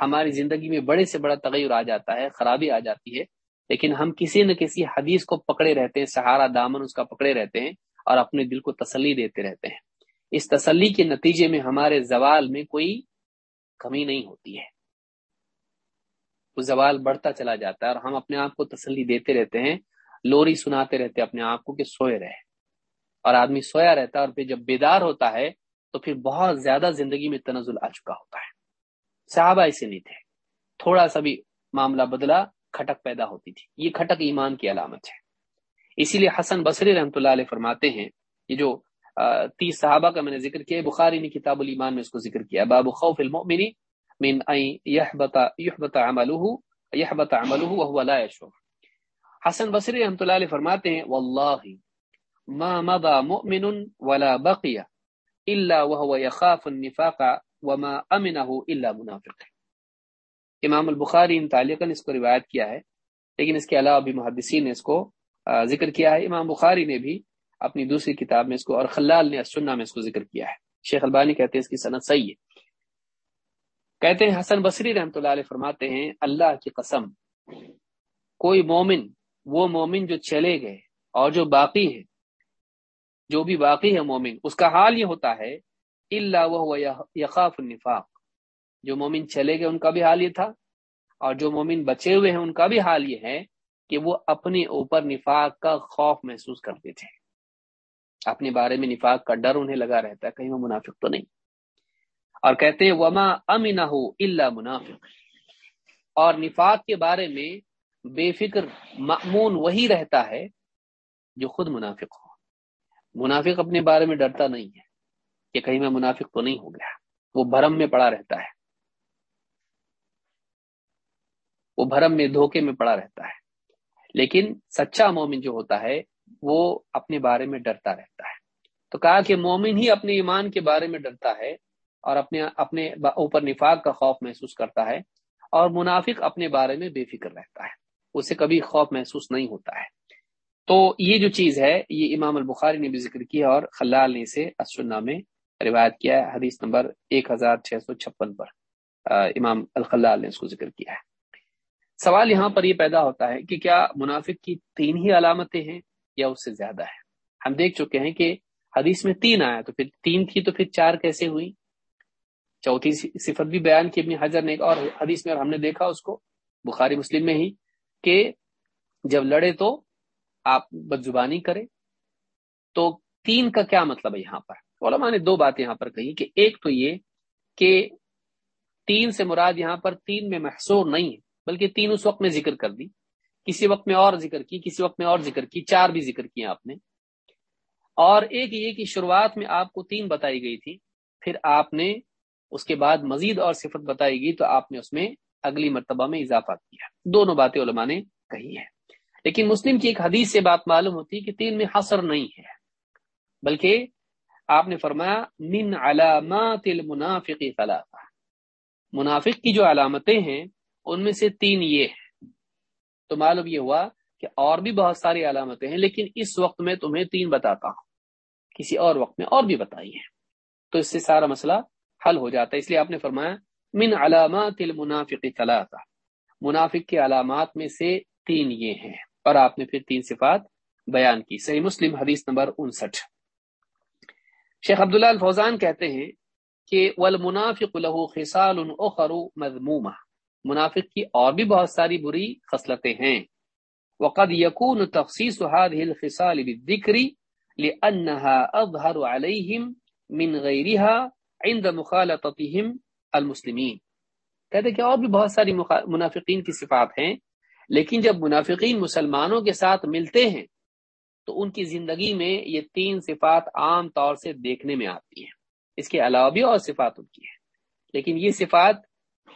ہماری زندگی میں بڑے سے بڑا تغیر آ جاتا ہے، خرابی آ جاتی ہے، لیکن ہم کسی نہ کسی حدیث کو پکڑے رہتے ہیں، سہارا دامن اس کا پکڑے رہتے ہیں اور اپنے دل کو تسلی دیتے رہتے ہیں۔ اس تسلی کے نتیجے میں ہمارے زوال میں کوئی کمی نہیں ہوتی ہے۔ وہ زوال بڑھتا چلا جاتا ہے اور ہم اپنے آپ کو تسلی دیتے رہتے ہیں۔ لوری سناتے رہتے اپنے آپ کو کہ سوئے رہے۔ اور آدمی سویا رہتا ہے اور پھر جب بیدار ہوتا ہے تو پھر بہت زیادہ زندگی میں تنزل آ چکا ہوتا ہے۔ صحابہ ایسے نہیں تھے۔ تھوڑا سا بھی معاملہ بدلا، کھٹک پیدا ہوتی تھی۔ یہ کھٹک ایمان کی علامت ہے۔ اسی لیے حسن بصری رحمۃ اللہ علیہ فرماتے ہیں یہ جو تیس صحابہ کا میں نے ذکر کیا بخاری نے کتاب الایمان میں اس کو ذکر کیا باب خوف المؤمن من ان يحبط يحبط عمله يحبط عمله وهو لا يشعر حسن بصری رحمۃ اللہ علیہ فرماتے ہیں والله ما مضى مؤمن ولا بقي الا وهو يخاف النفاق وما امنه الا منافق۔ امام البخاری ان تعلیقا اس کو روایت کیا ہے، لیکن اس کے علاوہ بھی محدثین نے اس کو ذکر کیا ہے۔ امام بخاری نے بھی اپنی دوسری کتاب میں اس کو اور خلال نے سننا میں اس کو ذکر کیا ہے۔ شیخ البانی کہتے ہیں اس کی صنعت صحیح ہے۔ کہتے ہیں حسن بصری رحمۃ اللہ علیہ فرماتے ہیں، اللہ کی قسم، کوئی مومن، وہ مومن جو چلے گئے اور جو باقی ہے، جو بھی باقی ہے مومن، اس کا حال یہ ہوتا ہے اللہ وہ یقاف النفاق۔ جو مومن چلے گئے، ان کا بھی حال یہ تھا۔ اور جو مومن بچے ہوئے ہیں، ان کا بھی حال یہ ہے کہ وہ اپنے اوپر نفاق کا خوف محسوس کرتے تھے۔ اپنے بارے میں نفاق کا ڈر انہیں لگا رہتا ہے، کہیں وہ منافق تو نہیں۔ اور کہتے ہیں، وما امنا ہو اللہ منافق۔ اور نفاق کے بارے میں بے فکر معمون وہی رہتا ہے جو خود منافق ہو۔ منافق اپنے بارے میں ڈرتا نہیں ہے کہ کہیں میں منافق تو نہیں ہو گیا۔ وہ بھرم میں پڑا رہتا ہے۔ وہ بھرم میں دھوکے میں پڑا رہتا ہے۔ لیکن سچا مومن جو ہوتا ہے، وہ اپنے بارے میں ڈرتا رہتا ہے۔ تو کہا کہ مومن ہی اپنے ایمان کے بارے میں ڈرتا ہے اور اپنے اپنے اوپر نفاق کا خوف محسوس کرتا ہے اور منافق اپنے بارے میں بے فکر رہتا ہے۔ اسے کبھی خوف محسوس نہیں ہوتا ہے۔ تو یہ جو چیز ہے، یہ امام البخاری نے بھی ذکر کیا اور خلال نے اسے اسنا میں روایت کیا ہے۔ حدیث نمبر ایک ہزار چھ سو چھپن پر امام الخلال نے اس کو ذکر کیا ہے۔ سوال یہاں پر یہ پیدا ہوتا ہے کہ کیا منافق کی تین ہی علامتیں ہیں یا اس سے زیادہ ہے؟ ہم دیکھ چکے ہیں کہ حدیث میں تین آیا تو پھر تین تھی تو پھر چار کیسے ہوئی؟ چوتھی صفت بھی بیان کی، ابن حضر نے اور حدیث میں اور ہم نے دیکھا اس کو، بخاری مسلم میں ہی، کہ جب لڑے تو آپ بد زبانی کرے تو تین کا کیا مطلب ہے یہاں پر؟ علماء نے دو باتیں یہاں پر کہی کہ ایک تو یہ کہ تین سے مراد یہاں پر تین میں محصور نہیں ہے۔ بلکہ تین اس وقت میں ذکر کر دی۔ کسی وقت میں اور ذکر کی، کسی وقت میں اور ذکر کی، چار بھی ذکر کیا آپ نے۔ اور ایک یہ کہ شروعات میں آپ کو تین بتائی گئی تھی، پھر آپ نے اس کے بعد مزید اور صفت بتائی گئی تو آپ نے اس میں اگلی مرتبہ میں اضافہ کیا۔ دونوں باتیں علماء نے کہی ہے لیکن مسلم کی ایک حدیث سے بات معلوم ہوتی کہ تین میں حصر نہیں ہے، بلکہ آپ نے فرمایا، من علامات المنافق ثلاثہ۔ منافق کی جو علامتیں ہیں ان میں سے تین یہ تو معلوم یہ ہوا کہ اور بھی بہت ساری علامتیں ہیں، لیکن اس وقت میں تمہیں تین بتاتا ہوں۔ کسی اور وقت میں اور بھی بتائی ہیں تو اس سے سارا مسئلہ حل ہو جاتا ہے۔ اس لیے آپ نے فرمایا، من علامات المنافق ثلاثہ۔ منافق کے علامات میں سے تین یہ ہیں۔ اور آپ نے پھر تین صفات بیان کی۔ صحیح مسلم، حدیث نمبر انسٹھ۔ شیخ عبداللہ الفوزان کہتے ہیں کہ والمنافق له خصال اخر منافق کی اور بھی بہت ساری بری خصلتیں ہیں۔ وقد يكون تخصيص هذه الخصال بالذكر لانها اظهر عليهم من غيرها عند مخالطتهم المسلمین۔ کہتے کہ اور بھی بہت ساری منافقین کی صفات ہیں، لیکن جب منافقین مسلمانوں کے ساتھ ملتے ہیں، تو ان کی زندگی میں یہ تین صفات عام طور سے دیکھنے میں آتی ہیں۔ اس کے علاوہ بھی اور صفات ان کی ہیں۔ لیکن یہ صفات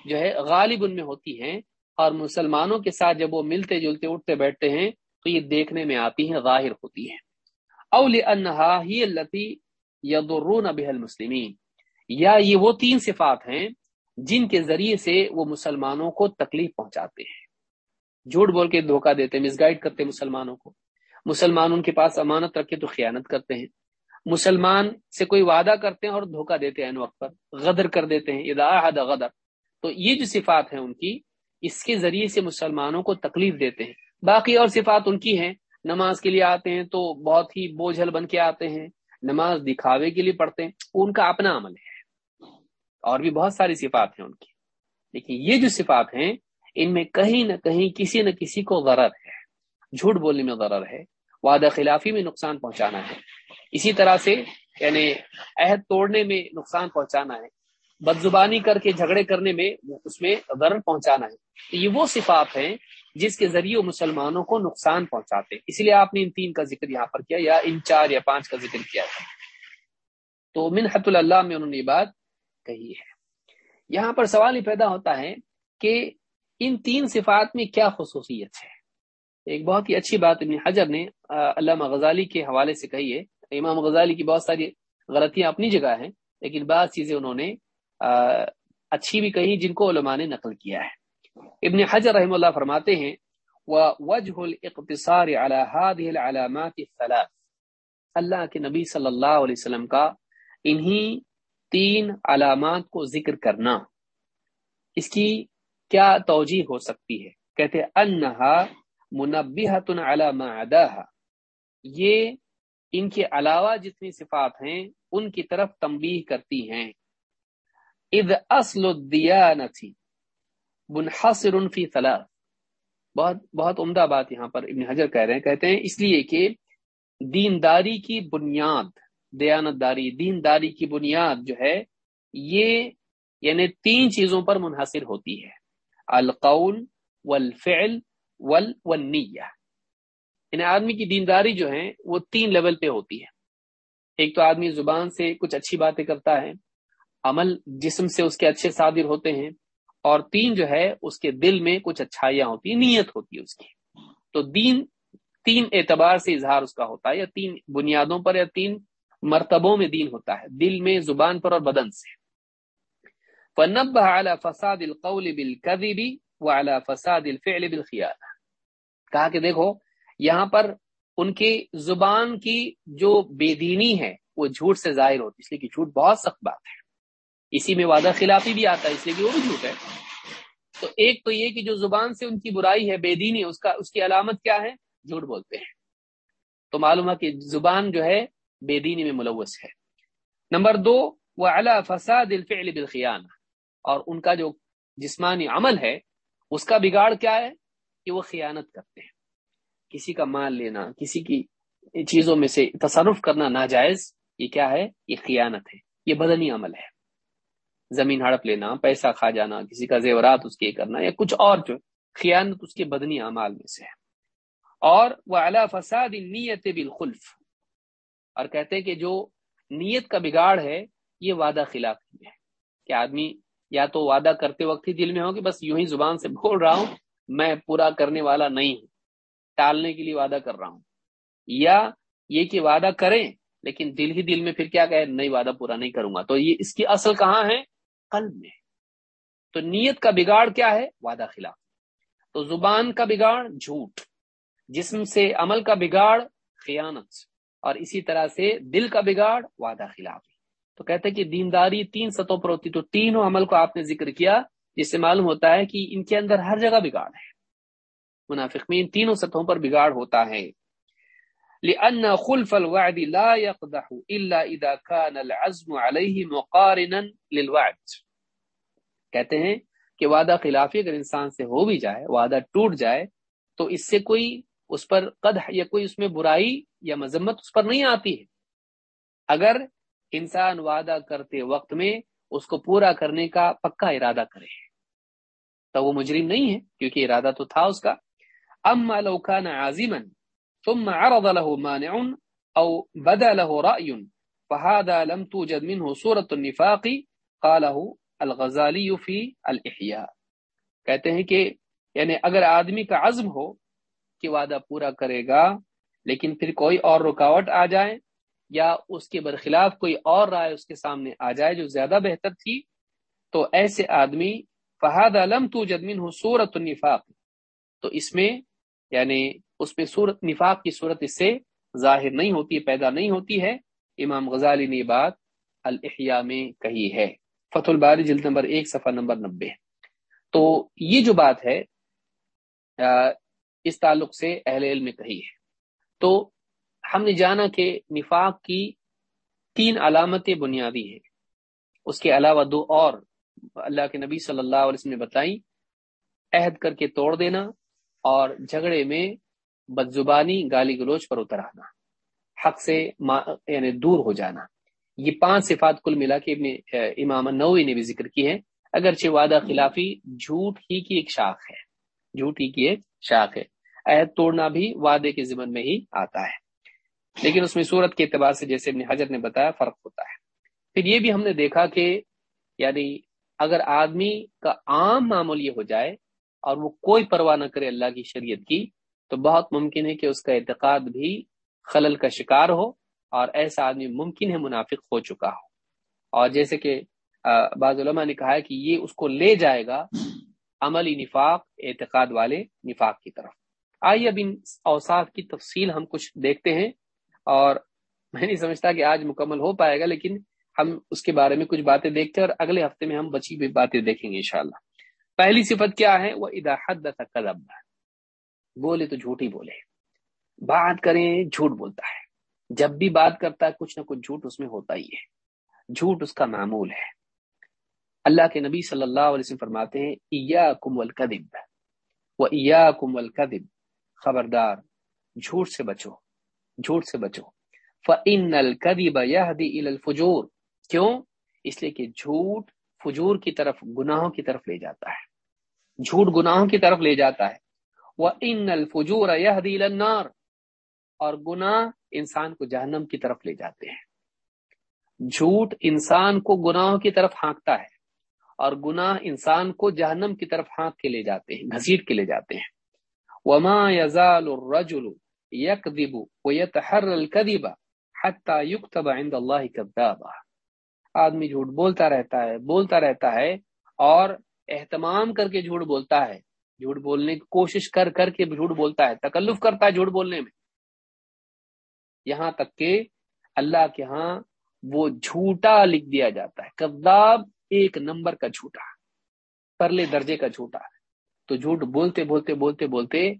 جو ہے غالب ان میں ہوتی ہیں اور مسلمانوں کے ساتھ جب وہ ملتے جلتے اٹھتے بیٹھتے ہیں تو یہ دیکھنے میں آتی ہیں، ظاہر ہوتی ہیں۔ اول انہا ہی التی یدرون بہ المسلمین یا یہ وہ تین صفات ہیں جن کے ذریعے سے وہ مسلمانوں کو تکلیف پہنچاتے ہیں۔ جھوٹ بول کے دھوکہ دیتے مس گائڈ کرتے مسلمانوں کو۔ مسلمان ان کے پاس امانت رکھے تو خیانت کرتے ہیں۔ مسلمان سے کوئی وعدہ کرتے ہیں اور دھوکہ دیتے ہیں وقت پر، غدر کر دیتے ہیں۔ ادا غدر۔ تو یہ جو صفات ہیں ان کی، اس کے ذریعے سے مسلمانوں کو تکلیف دیتے ہیں۔ باقی اور صفات ان کی ہیں، نماز کے لیے آتے ہیں تو بہت ہی بوجھل بن کے آتے ہیں، نماز دکھاوے کے لیے پڑھتے ہیں۔ ان کا اپنا عمل ہے۔ اور بھی بہت ساری صفات ہیں ان کی۔ لیکن یہ جو صفات ہیں، ان میں کہیں نہ کہیں کسی نہ کسی کو غرر ہے۔ جھوٹ بولنے میں غرر ہے۔ وعدہ خلافی میں نقصان پہنچانا ہے۔ اسی طرح سے یعنی عہد توڑنے میں نقصان پہنچانا ہے۔ بد زبانی کر کے جھگڑے کرنے میں اس میں غرر پہنچانا ہے۔ یہ وہ صفات ہیں جس کے ذریعے مسلمانوں کو نقصان پہنچاتے اس لیے آپ نے ان تین کا ذکر یہاں پر کیا، یا ان چار یا پانچ کا ذکر کیا تھا۔ تو منحت اللہ میں انہوں نے یہ بات کہی ہے۔ یہاں پر سوال ہی پیدا ہوتا ہے کہ ان تین صفات میں کیا خصوصیت ہے؟ ایک بہت ہی اچھی بات ابن حجر نے علامہ غزالی کے حوالے سے کہی ہے۔ امام غزالی کی بہت ساری غلطیاں اپنی جگہ ہیں، لیکن بعض چیزیں انہوں نے اچھی بھی کہی جن کو علماء نے نقل کیا ہے۔ ابن حجر رحم اللہ فرماتے ہیں وجہ الاقتصار على هذه العلامات الثلاث اللہ کے نبی صلی اللہ علیہ وسلم کا انہی تین علامات کو ذکر کرنا۔ اس کی کیا توجہ ہو سکتی ہے؟ کہتے انہا منبہت علی ما عداها یہ ان کے علاوہ جتنی صفات ہیں، ان کی طرف تنبیہ کرتی ہیں۔ اذ اصل الدیانتی منحصر فی ثلاث. بہت بہت عمدہ بات یہاں پر ابن حجر کہہ رہے ہیں، کہتے ہیں اس لیے کہ دینداری کی بنیاد دیانت داری دینداری کی بنیاد جو ہے، یہ یعنی تین چیزوں پر منحصر ہوتی ہے۔ القول والفعل والنیہ۔ یعنی آدمی کی دینداری جو ہے، وہ تین لیول پہ ہوتی ہے۔ ایک تو آدمی زبان سے کچھ اچھی باتیں کرتا ہے عمل جسم سے اس کے اچھے صادر ہوتے ہیں اور تین جو ہے اس کے دل میں کچھ اچھائیاں ہوتی ہیں، نیت ہوتی ہے اس کی۔ تو دین، تین اعتبار سے اظہار اس کا ہوتا ہے، یا تین بنیادوں پر یا تین مرتبوں میں دین ہوتا ہے، دل میں، زبان پر اور بدن سے۔ فنب اعلی فساد القول بالکذب وعلى فساد الفعل بالخیانہ کہا کہ دیکھو، یہاں پر ان کی زبان کی جو بے دینی ہے، وہ جھوٹ سے ظاہر ہوتی اس لیے کہ جھوٹ بہت سخت بات ہے۔ اسی میں وعدہ خلافی بھی آتا ہے، اس لیے کہ وہ بھی جھوٹ ہے۔ تو ایک تو یہ کہ جو زبان سے ان کی برائی ہے، بے دینی، اس کا، اس کی علامت کیا ہے؟ جھوٹ بولتے ہیں۔ تو معلوم ہے کہ زبان جو ہے، بے دینی میں ملوث ہے۔ نمبر دو، وہ اعلیٰ فساد الفعل بالخیانہ۔ اور ان کا جو جسمانی عمل ہے، اس کا بگاڑ کیا ہے؟ کہ وہ خیانت کرتے ہیں۔ کسی کا مال لینا، کسی کی چیزوں میں سے تصرف کرنا ناجائز، یہ کیا ہے؟ یہ خیانت ہے۔ یہ بدنی عمل ہے۔ زمین ہڑپ لینا، پیسہ کھا جانا، کسی کا زیورات اس کے کرنا یا کچھ اور جو خیانت اس کے بدنی اعمال میں سے ہے۔ اور وہ اعلیٰ فساد نیت بالخلف۔ اور کہتے کہ جو نیت کا بگاڑ ہے، یہ وعدہ خلاف ہے۔ کہ آدمی یا تو وعدہ کرتے وقت ہی دل میں ہو کہ بس یوں ہی زبان سے بول رہا ہوں، میں پورا کرنے والا نہیں ہوں، ٹالنے کے لیے وعدہ کر رہا ہوں۔ یا یہ کہ وعدہ کریں، لیکن دل ہی دل میں پھر کیا کہے نئی وعدہ پورا نہیں کروں گا۔ تو یہ اس کی اصل کہاں ہے؟ قلب میں۔ تو نیت کا بگاڑ کیا ہے؟ وعدہ خلاف۔ تو زبان کا بگاڑ جھوٹ۔ جسم سے عمل کا بگاڑ خیانت۔ اور اسی طرح سے دل کا بگاڑ وعدہ خلاف۔ تو کہتے کہ دینداری تین سطحوں پر ہوتی تو تینوں عمل کو آپ نے ذکر کیا، جس سے معلوم ہوتا ہے کہ ان کے اندر ہر جگہ بگاڑ ہے۔ منافقین تینوں سطحوں پر بگاڑ ہوتا ہے۔ لأن خلف الوعد لا يقدح الا اذا كان العزم عليه مقارنا للوعد. کہتے ہیں کہ وعدہ خلافی اگر انسان سے ہو بھی جائے، وعدہ ٹوٹ جائے، تو اس سے کوئی اس پر قدح یا کوئی اس میں برائی یا مذمت اس پر نہیں آتی ہے۔ اگر انسان وعدہ کرتے وقت میں اس کو پورا کرنے کا پکا ارادہ کرے، تو وہ مجرم نہیں ہے، کیونکہ ارادہ تو تھا اس کا۔ اما لو كان ثم عرض له مانع او بدا له راي فهذا لم توجد منه صوره النفاق، قاله الغزالی فی الاحیاء کہتے ہیں کہ یعنی اگر آدمی کا عزم ہو کہ وعدہ پورا کرے گا، لیکن پھر کوئی اور رکاوٹ آ جائے یا اس کے برخلاف کوئی اور رائے اس کے سامنے آ جائے جو زیادہ بہتر تھی، تو ایسے آدمی فہاد علم تو جدمین ہو صورت النفاق. تو اس میں یعنی اس میں صورت نفاق کی صورت اس سے ظاہر نہیں ہوتی، پیدا نہیں ہوتی ہے۔ امام غزالی نے بات الاحیاء میں کہی ہے۔ فتح الباری جلد نمبر ایک، صفحہ نمبر نبے۔ تو یہ جو بات ہے اس تعلق سے اہل علم کہی ہے۔ تو ہم نے جانا کہ نفاق کی تین علامتیں بنیادی ہیں۔ اس کے علاوہ دو اور اللہ کے نبی صلی اللہ علیہ وسلم نے بتائی عہد کر کے توڑ دینا اور جھگڑے میں بد زبانی گالی گلوچ پر اتر آنا، حق سے یعنی دور ہو جانا۔ یہ پانچ صفات کل ملا کے ابن امام نوی نے بھی ذکر کی ہے اگرچہ وعدہ خلافی جھوٹ ہی کی ایک شاخ ہے، جھوٹ ہی کی ایک شاخ ہے۔ عہد توڑنا بھی وعدے کے ذمن میں ہی آتا ہے۔ لیکن اس میں صورت کے اعتبار سے جیسے ابن حجر نے بتایا، فرق ہوتا ہے۔ پھر یہ بھی ہم نے دیکھا کہ یعنی اگر آدمی کا عام معمول یہ ہو جائے اور وہ کوئی پرواہ نہ کرے اللہ کی شریعت کی تو بہت ممکن ہے کہ اس کا اعتقاد بھی خلل کا شکار ہو اور ایسا آدمی ممکن ہے منافق ہو چکا ہو۔ اور جیسے کہ بعض علماء نے کہا ہے کہ یہ اس کو لے جائے گا عملی نفاق، اعتقاد والے نفاق کی طرف۔ آئیے اب ان اوساف کی تفصیل ہم کچھ دیکھتے ہیں۔ اور میں نہیں سمجھتا کہ آج مکمل ہو پائے گا، لیکن ہم اس کے بارے میں کچھ باتیں دیکھتے ہیں اور اگلے ہفتے میں ہم بچی ہوئی باتیں دیکھیں گے انشاءاللہ۔ پہلی صفت کیا ہے؟ وہ ادا حد بولے تو جھوٹ ہی بولے۔ بات کریں، جھوٹ بولتا ہے۔ جب بھی بات کرتا ہے، کچھ نہ کچھ جھوٹ اس میں ہوتا ہی ہے۔ جھوٹ اس کا معمول ہے۔ اللہ کے نبی صلی اللہ علیہ وسلم فرماتے ہیں ایا کم القدب وہ ایا کم القدب خبردار، جھوٹ سے بچو، جھوٹ سے بچو۔ فن القدیب الفجور۔ کیوں؟ اس لیے کہ جھوٹ فجور کی طرف، گناہوں کی طرف لے جاتا ہے۔ جھوٹ گناہوں کی طرف لے جاتا ہے۔ وہ ان الفجور یہ اور گناہ انسان کو جہنم کی طرف لے جاتے ہیں۔ جھوٹ انسان کو گناہوں کی طرف ہانکتا ہے اور گناہ انسان کو جہنم کی طرف ہانک کے لے جاتے ہیں، گھسیٹ کے لے جاتے ہیں۔ وما يزال الرجل يكذب ويتحرى الكذب حتى يكتب عند الله كذابا۔ آدمی جھوٹ بولتا رہتا ہے، بولتا رہتا ہے اور اہتمام کر کے جھوٹ بولتا ہے۔ جھوٹ بولنے کی کوشش کر کر کے جھوٹ بولتا ہے، تکلف کرتا ہے جھوٹ بولنے میں۔ یہاں تک کہ اللہ کے ہاں وہ جھوٹا لکھ دیا جاتا ہے۔ کذاب ایک نمبر کا جھوٹا پرلے درجے کا جھوٹا تو جھوٹ بولتے بولتے بولتے بولتے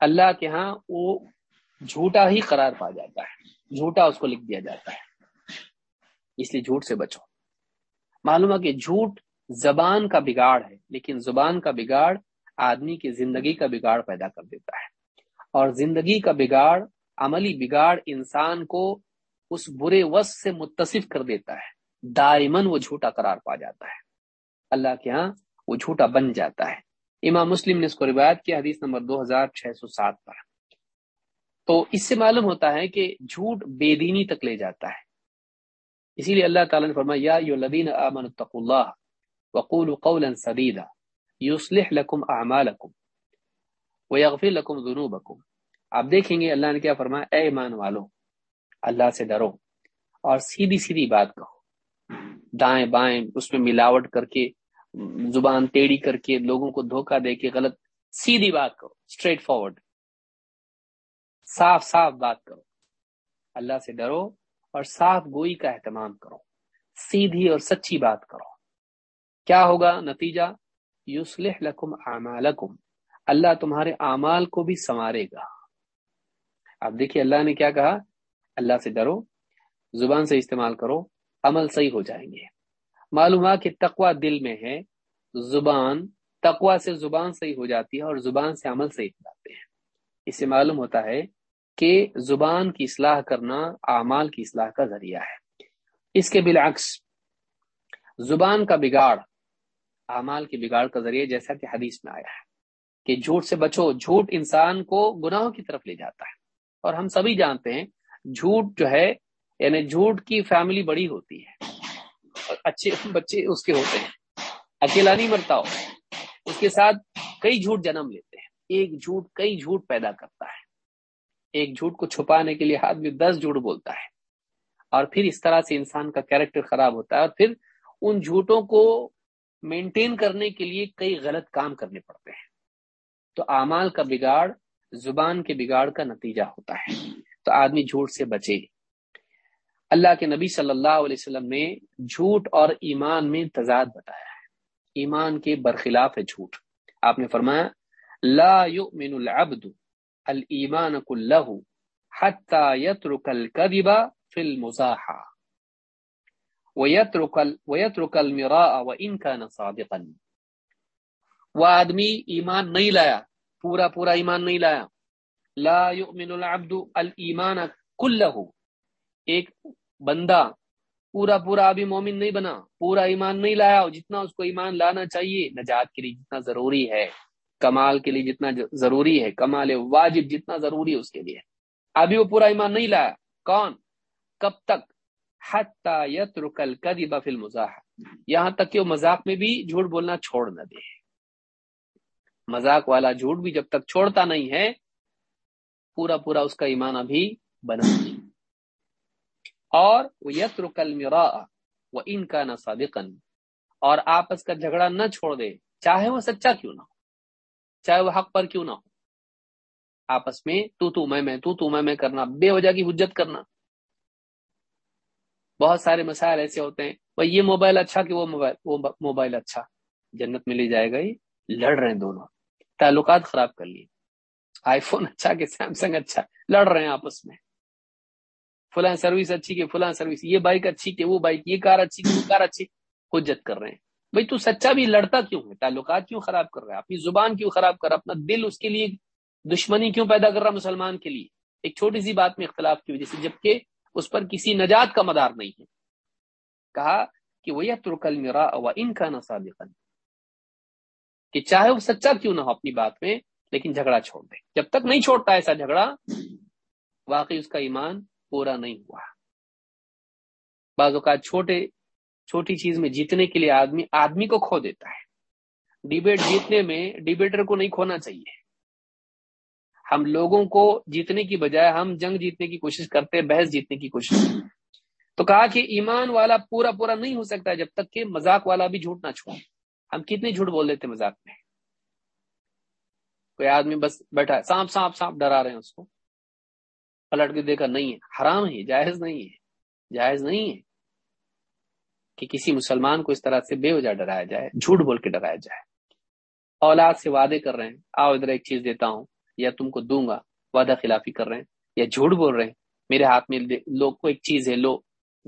اللہ کے ہاں وہ جھوٹا ہی قرار پا جاتا ہے۔ جھوٹا اس کو لکھ دیا جاتا ہے۔ اس لیے جھوٹ سے بچو۔ معلوم ہے کہ جھوٹ زبان کا بگاڑ ہے، لیکن زبان کا بگاڑ آدمی کی زندگی کا بگاڑ پیدا کر دیتا ہے۔ اور زندگی کا بگاڑ، عملی بگاڑ انسان کو اس برے وس سے متصف کر دیتا ہے۔ دائمن وہ جھوٹا قرار پا جاتا ہے۔ اللہ کے ہاں وہ جھوٹا بن جاتا ہے۔ امام مسلم نے اس کو روایت کیا حدیث نمبر دو ہزار چھ سو سات پر۔ تو اس سے معلوم ہوتا ہے کہ جھوٹ بے دینی تک لے جاتا ہے۔ اسی لیے اللہ تعالیٰ نے فرمایا، یا لدین امن اللہ وقول قولا سدیدا۔ یوسلح لکم اعمالکم ویغفر لکم ذنوبکم آپ دیکھیں گے اللہ نے کیا فرمایا؟ اے ایمان والو، اللہ سے ڈرو اور سیدھی سیدھی بات کہو۔ دائیں بائیں اس میں ملاوٹ کر کے، زبان ٹیڑھی کر کے، لوگوں کو دھوکہ دے کے غلط سیدھی بات کرو اسٹریٹ فارورڈ صاف صاف بات کرو اللہ سے ڈرو اور صاف گوئی کا اہتمام کرو۔ سیدھی اور سچی بات کرو۔ کیا ہوگا نتیجہ؟ یوسلح لکم اعمالکم۔ اللہ تمہارے اعمال کو بھی سنوارے گا۔ اب دیکھیے اللہ نے کیا کہا؟ اللہ سے ڈرو، زبان سے استعمال کرو، عمل صحیح ہو جائیں گے۔ معلوم کہ تقوا دل میں ہے، زبان تقوا سے زبان صحیح ہو جاتی ہے اور زبان سے عمل صحیح ہو جاتے ہیں۔ اس سے معلوم ہوتا ہے کہ زبان کی اصلاح کرنا اعمال کی اصلاح کا ذریعہ ہے۔ اس کے بالعکس، زبان کا بگاڑ اعمال کی بگاڑ کا ذریعہ جیسا کہ حدیث میں آیا ہے کہ جھوٹ سے بچو، جھوٹ انسان کو گناہوں کی طرف لے جاتا ہے۔ اور ہم سبھی جانتے ہیں جھوٹ جو ہے یعنی جھوٹ کی فیملی بڑی ہوتی ہے اور اچھے *laughs* بچے اس کے ہوتے ہیں۔ اکیلا نہیں مرتا ہو، اس کے ساتھ کئی جھوٹ جنم لیتے ہیں۔ ایک جھوٹ کئی جھوٹ پیدا کرتا ہے۔ ایک جھوٹ کو چھپانے کے لیے آدمی دس جھوٹ بولتا ہے۔ اور پھر اس طرح سے انسان کا کیریکٹر خراب ہوتا ہے اور پھر ان جھوٹوں کو مینٹین کرنے کے لیے کئی غلط کام کرنے پڑتے ہیں۔ تو اعمال کا بگاڑ زبان کے بگاڑ کا نتیجہ ہوتا ہے۔ تو آدمی جھوٹ سے بچے۔ اللہ کے نبی صلی اللہ علیہ وسلم نے جھوٹ اور ایمان میں تضاد بتایا ہے۔ ایمان کے برخلاف ہے جھوٹ۔ آپ نے فرمایا، لا يؤمن العبد الایمان كله حتى يترك الكذب في المزاحه ويترك ويترك المراء وان كان صادقا. وہ آدمی ایمان نہیں لایا، پورا پورا ایمان نہیں لایا. لا يؤمن العبد الایمان كله. ایک بندہ پورا پورا ابھی مومن نہیں بنا، پورا ایمان نہیں لایا جتنا اس کو ایمان لانا چاہیے، نجات کے لیے جتنا ضروری ہے، کمال کے لیے جتنا ضروری ہے، کمال واجب جتنا ضروری ہے، اس کے لیے. ابھی وہ پورا ایمان نہیں لایا، کون؟ کب تک؟ یترکل کذب فی المزاح. یہاں تک کہ وہ مذاق میں بھی جھوٹ بولنا چھوڑ نہ دے. مذاق والا جھوٹ بھی جب تک چھوڑتا نہیں ہے، پورا پورا اس کا ایمان ابھی بنا نہیں. اور وہ یتر کل میرا وہ ان کا نہ اور آپس کا جھگڑا نہ چھوڑ دے، چاہے وہ سچا کیوں نہ ہو، چاہے وہ حق پر کیوں نہ ہو. آپس میں تو تو میں میں تو تو میں میں کرنا، بے وجہ کی حجت کرنا. بہت سارے مسائل ایسے ہوتے ہیں۔ بھائی، یہ موبائل اچھا کہ وہ موبائل وہ موبائل اچھا؟ جنت میں لے جائے گا ہی لڑ رہے ہیں دونوں۔ تعلقات خراب کر لیے۔ آئی فون اچھا کہ سیمسنگ اچھا؟ لڑ رہے ہیں آپس میں۔ فلاں سروس اچھی کہ فلاں سروس؟ یہ بائک اچھی کہ وہ بائک یہ کار اچھی کہ وہ کار اچھی؟ حجت کر رہے ہیں۔ بھائی، تو سچا بھی لڑتا کیوں ہے؟ تعلقات کیوں خراب کر رہا ہے اپنی زبان کیوں خراب کر رہا اپنا دل اس کے لیے دشمنی کیوں پیدا کر رہا مسلمان کے لیے؟ ایک چھوٹی سی بات میں اختلاف کی وجہ سے، جبکہ اس پر کسی نجات کا مدار نہیں ہے۔ کہا کہ وہ ترکل میرا ان کا نہ کہ چاہے وہ سچا کیوں نہ ہو اپنی بات میں، لیکن جھگڑا چھوڑ دے۔ جب تک نہیں چھوڑتا ایسا جھگڑا، واقعی اس کا ایمان پورا نہیں ہوا۔ بعض اوقات چھوٹے، چھوٹی چیز میں جیتنے کے لیے آدمی آدمی کو کھو دیتا ہے۔ ڈیبیٹ جیتنے میں ڈیبیٹر کو نہیں کھونا چاہیے۔ ہم لوگوں کو جیتنے کی بجائے ہم جنگ جیتنے کی کوشش کرتے بحث جیتنے کی کوشش تو کہا کہ ایمان والا پورا پورا نہیں ہو سکتا جب تک کہ مذاق والا بھی جھوٹ نہ چھوڑ ہم کتنے جھوٹ بول دیتے مذاق میں؟ کوئی آدمی بس بیٹھا ہے، سانپ سانپ سانپ ڈرا رہے ہیں اس کو۔ پلٹ کے دیکھا نہیں ہے۔ حرام ہے، جائز نہیں ہے۔ جائز نہیں ہے کہ کسی مسلمان کو اس طرح سے بے وجہ ڈرایا جائے، جھوٹ بول کے ڈرایا جائے۔ اولاد سے وعدے کر رہے ہیں، آؤ ادھر ایک چیز دیتا ہوں۔ یا تم کو دوں گا، وعدہ خلافی کر رہے ہیں، یا جھوٹ بول رہے ہیں، میرے ہاتھ میں لوگ کو ایک چیز ہے لو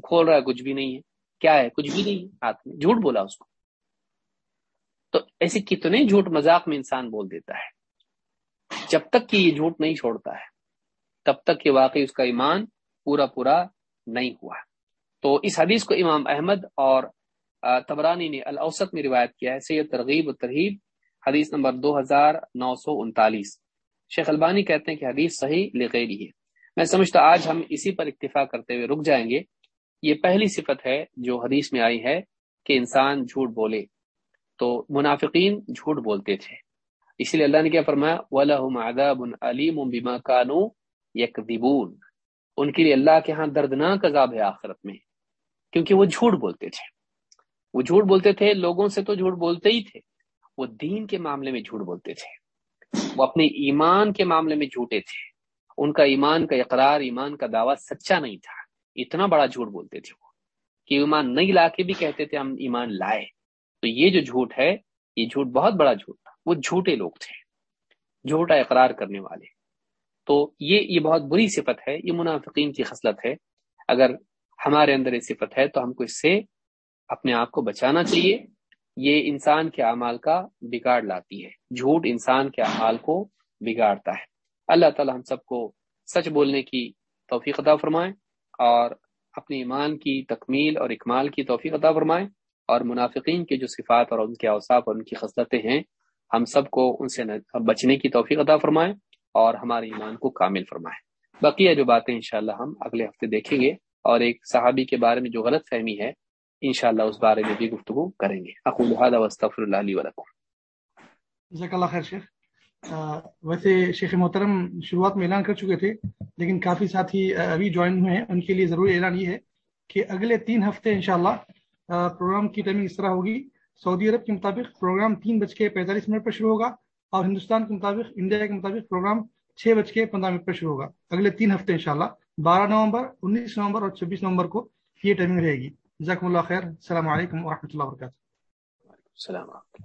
کھول رہا ہے، کچھ بھی نہیں ہے۔ کیا ہے؟ کچھ بھی نہیں ہاتھ میں۔ جھوٹ بولا اس کو۔ تو ایسے کتنے جھوٹ مذاق میں انسان بول دیتا ہے۔ جب تک کہ یہ جھوٹ نہیں چھوڑتا ہے، تب تک کہ واقعی اس کا ایمان پورا پورا نہیں ہوا۔ تو اس حدیث کو امام احمد اور تبرانی نے الاوسط میں روایت کیا ہے، سید ترغیب و ترغیب حدیث نمبر دو ہزار نو سو انتالیس۔ شیخ البانی کہتے ہیں کہ حدیث صحیح لغیری ہے۔ میں سمجھتا آج ہم اسی پر اکتفا کرتے ہوئے رک جائیں گے۔ یہ پہلی صفت ہے جو حدیث میں آئی ہے کہ انسان جھوٹ بولے۔ تو منافقین جھوٹ بولتے تھے۔ اسی لیے اللہ نے کیا فرمایا؟ وَلَهُمْ عَذَابٌ عَلِيمٌ بِمَا كَانُوا یکذبون ان کے لیے اللہ کے ہاں دردناک عذاب ہے آخرت میں۔ کیونکہ وہ جھوٹ بولتے تھے۔ وہ جھوٹ بولتے تھے، لوگوں سے تو جھوٹ بولتے ہی تھے۔ وہ دین کے معاملے میں جھوٹ بولتے تھے۔ وہ اپنے ایمان کے معاملے میں جھوٹے تھے۔ ان کا ایمان کا اقرار، ایمان کا دعویٰ سچا نہیں تھا۔ اتنا بڑا جھوٹ بولتے تھے وہ کہ ایمان نہیں لا کے بھی کہتے تھے ہم ایمان لائے۔ تو یہ جو جھوٹ ہے، یہ جھوٹ بہت بڑا جھوٹ تھا۔ وہ جھوٹے لوگ تھے، جھوٹا اقرار کرنے والے۔ تو یہ یہ بہت بری صفت ہے، یہ منافقین کی خصلت ہے۔ اگر ہمارے اندر یہ صفت ہے تو ہم کو اس سے اپنے آپ کو بچانا چاہیے۔ یہ انسان کے اعمال کا بگاڑ لاتی ہے۔ جھوٹ انسان کے اعمال کو بگاڑتا ہے۔ اللہ تعالی ہم سب کو سچ بولنے کی توفیق عطا فرمائے اور اپنے ایمان کی تکمیل اور اکمال کی توفیق عطا فرمائے اور منافقین کے جو صفات اور ان کے اوصاف اور ان کی خصلتیں ہیں، ہم سب کو ان سے بچنے کی توفیق عطا فرمائے اور ہمارے ایمان کو کامل فرمائے۔ بقیہ جو باتیں انشاءاللہ ہم اگلے ہفتے دیکھیں گے اور ایک صحابی کے بارے میں جو غلط فہمی ہے انشاءاللہ اس بارے میں بھی گفتگو کریں گے۔ اقول هذا واستغفر الله لي ولكم۔ جزاک اللہ خیر شیخ۔ ویسے شیخ محترم، شروعات میں اعلان کر چکے تھے، لیکن کافی ساتھی ابھی جوائن ہوئے ہیں۔ ان کے لیے ضروری اعلان یہ ہے کہ اگلے تین ہفتے انشاءاللہ پروگرام کی ٹائمنگ اس طرح ہوگی۔ سعودی عرب کے مطابق پروگرام تین بج کے پینتالیس منٹ پر شروع ہوگا اور ہندوستان کے مطابق، انڈیا کے مطابق پروگرام چھ بج کے پندرہ منٹ پر شروع ہوگا۔ اگلے تین ہفتے انشاءاللہ، بارہ نومبر، انیس نومبر اور چھبیس نومبر کو یہ ٹائمنگ رہے گی۔ جزاکم اللہ خیر. السلام علیکم و رحمۃ اللہ وبرکاتہ. السلام علیکم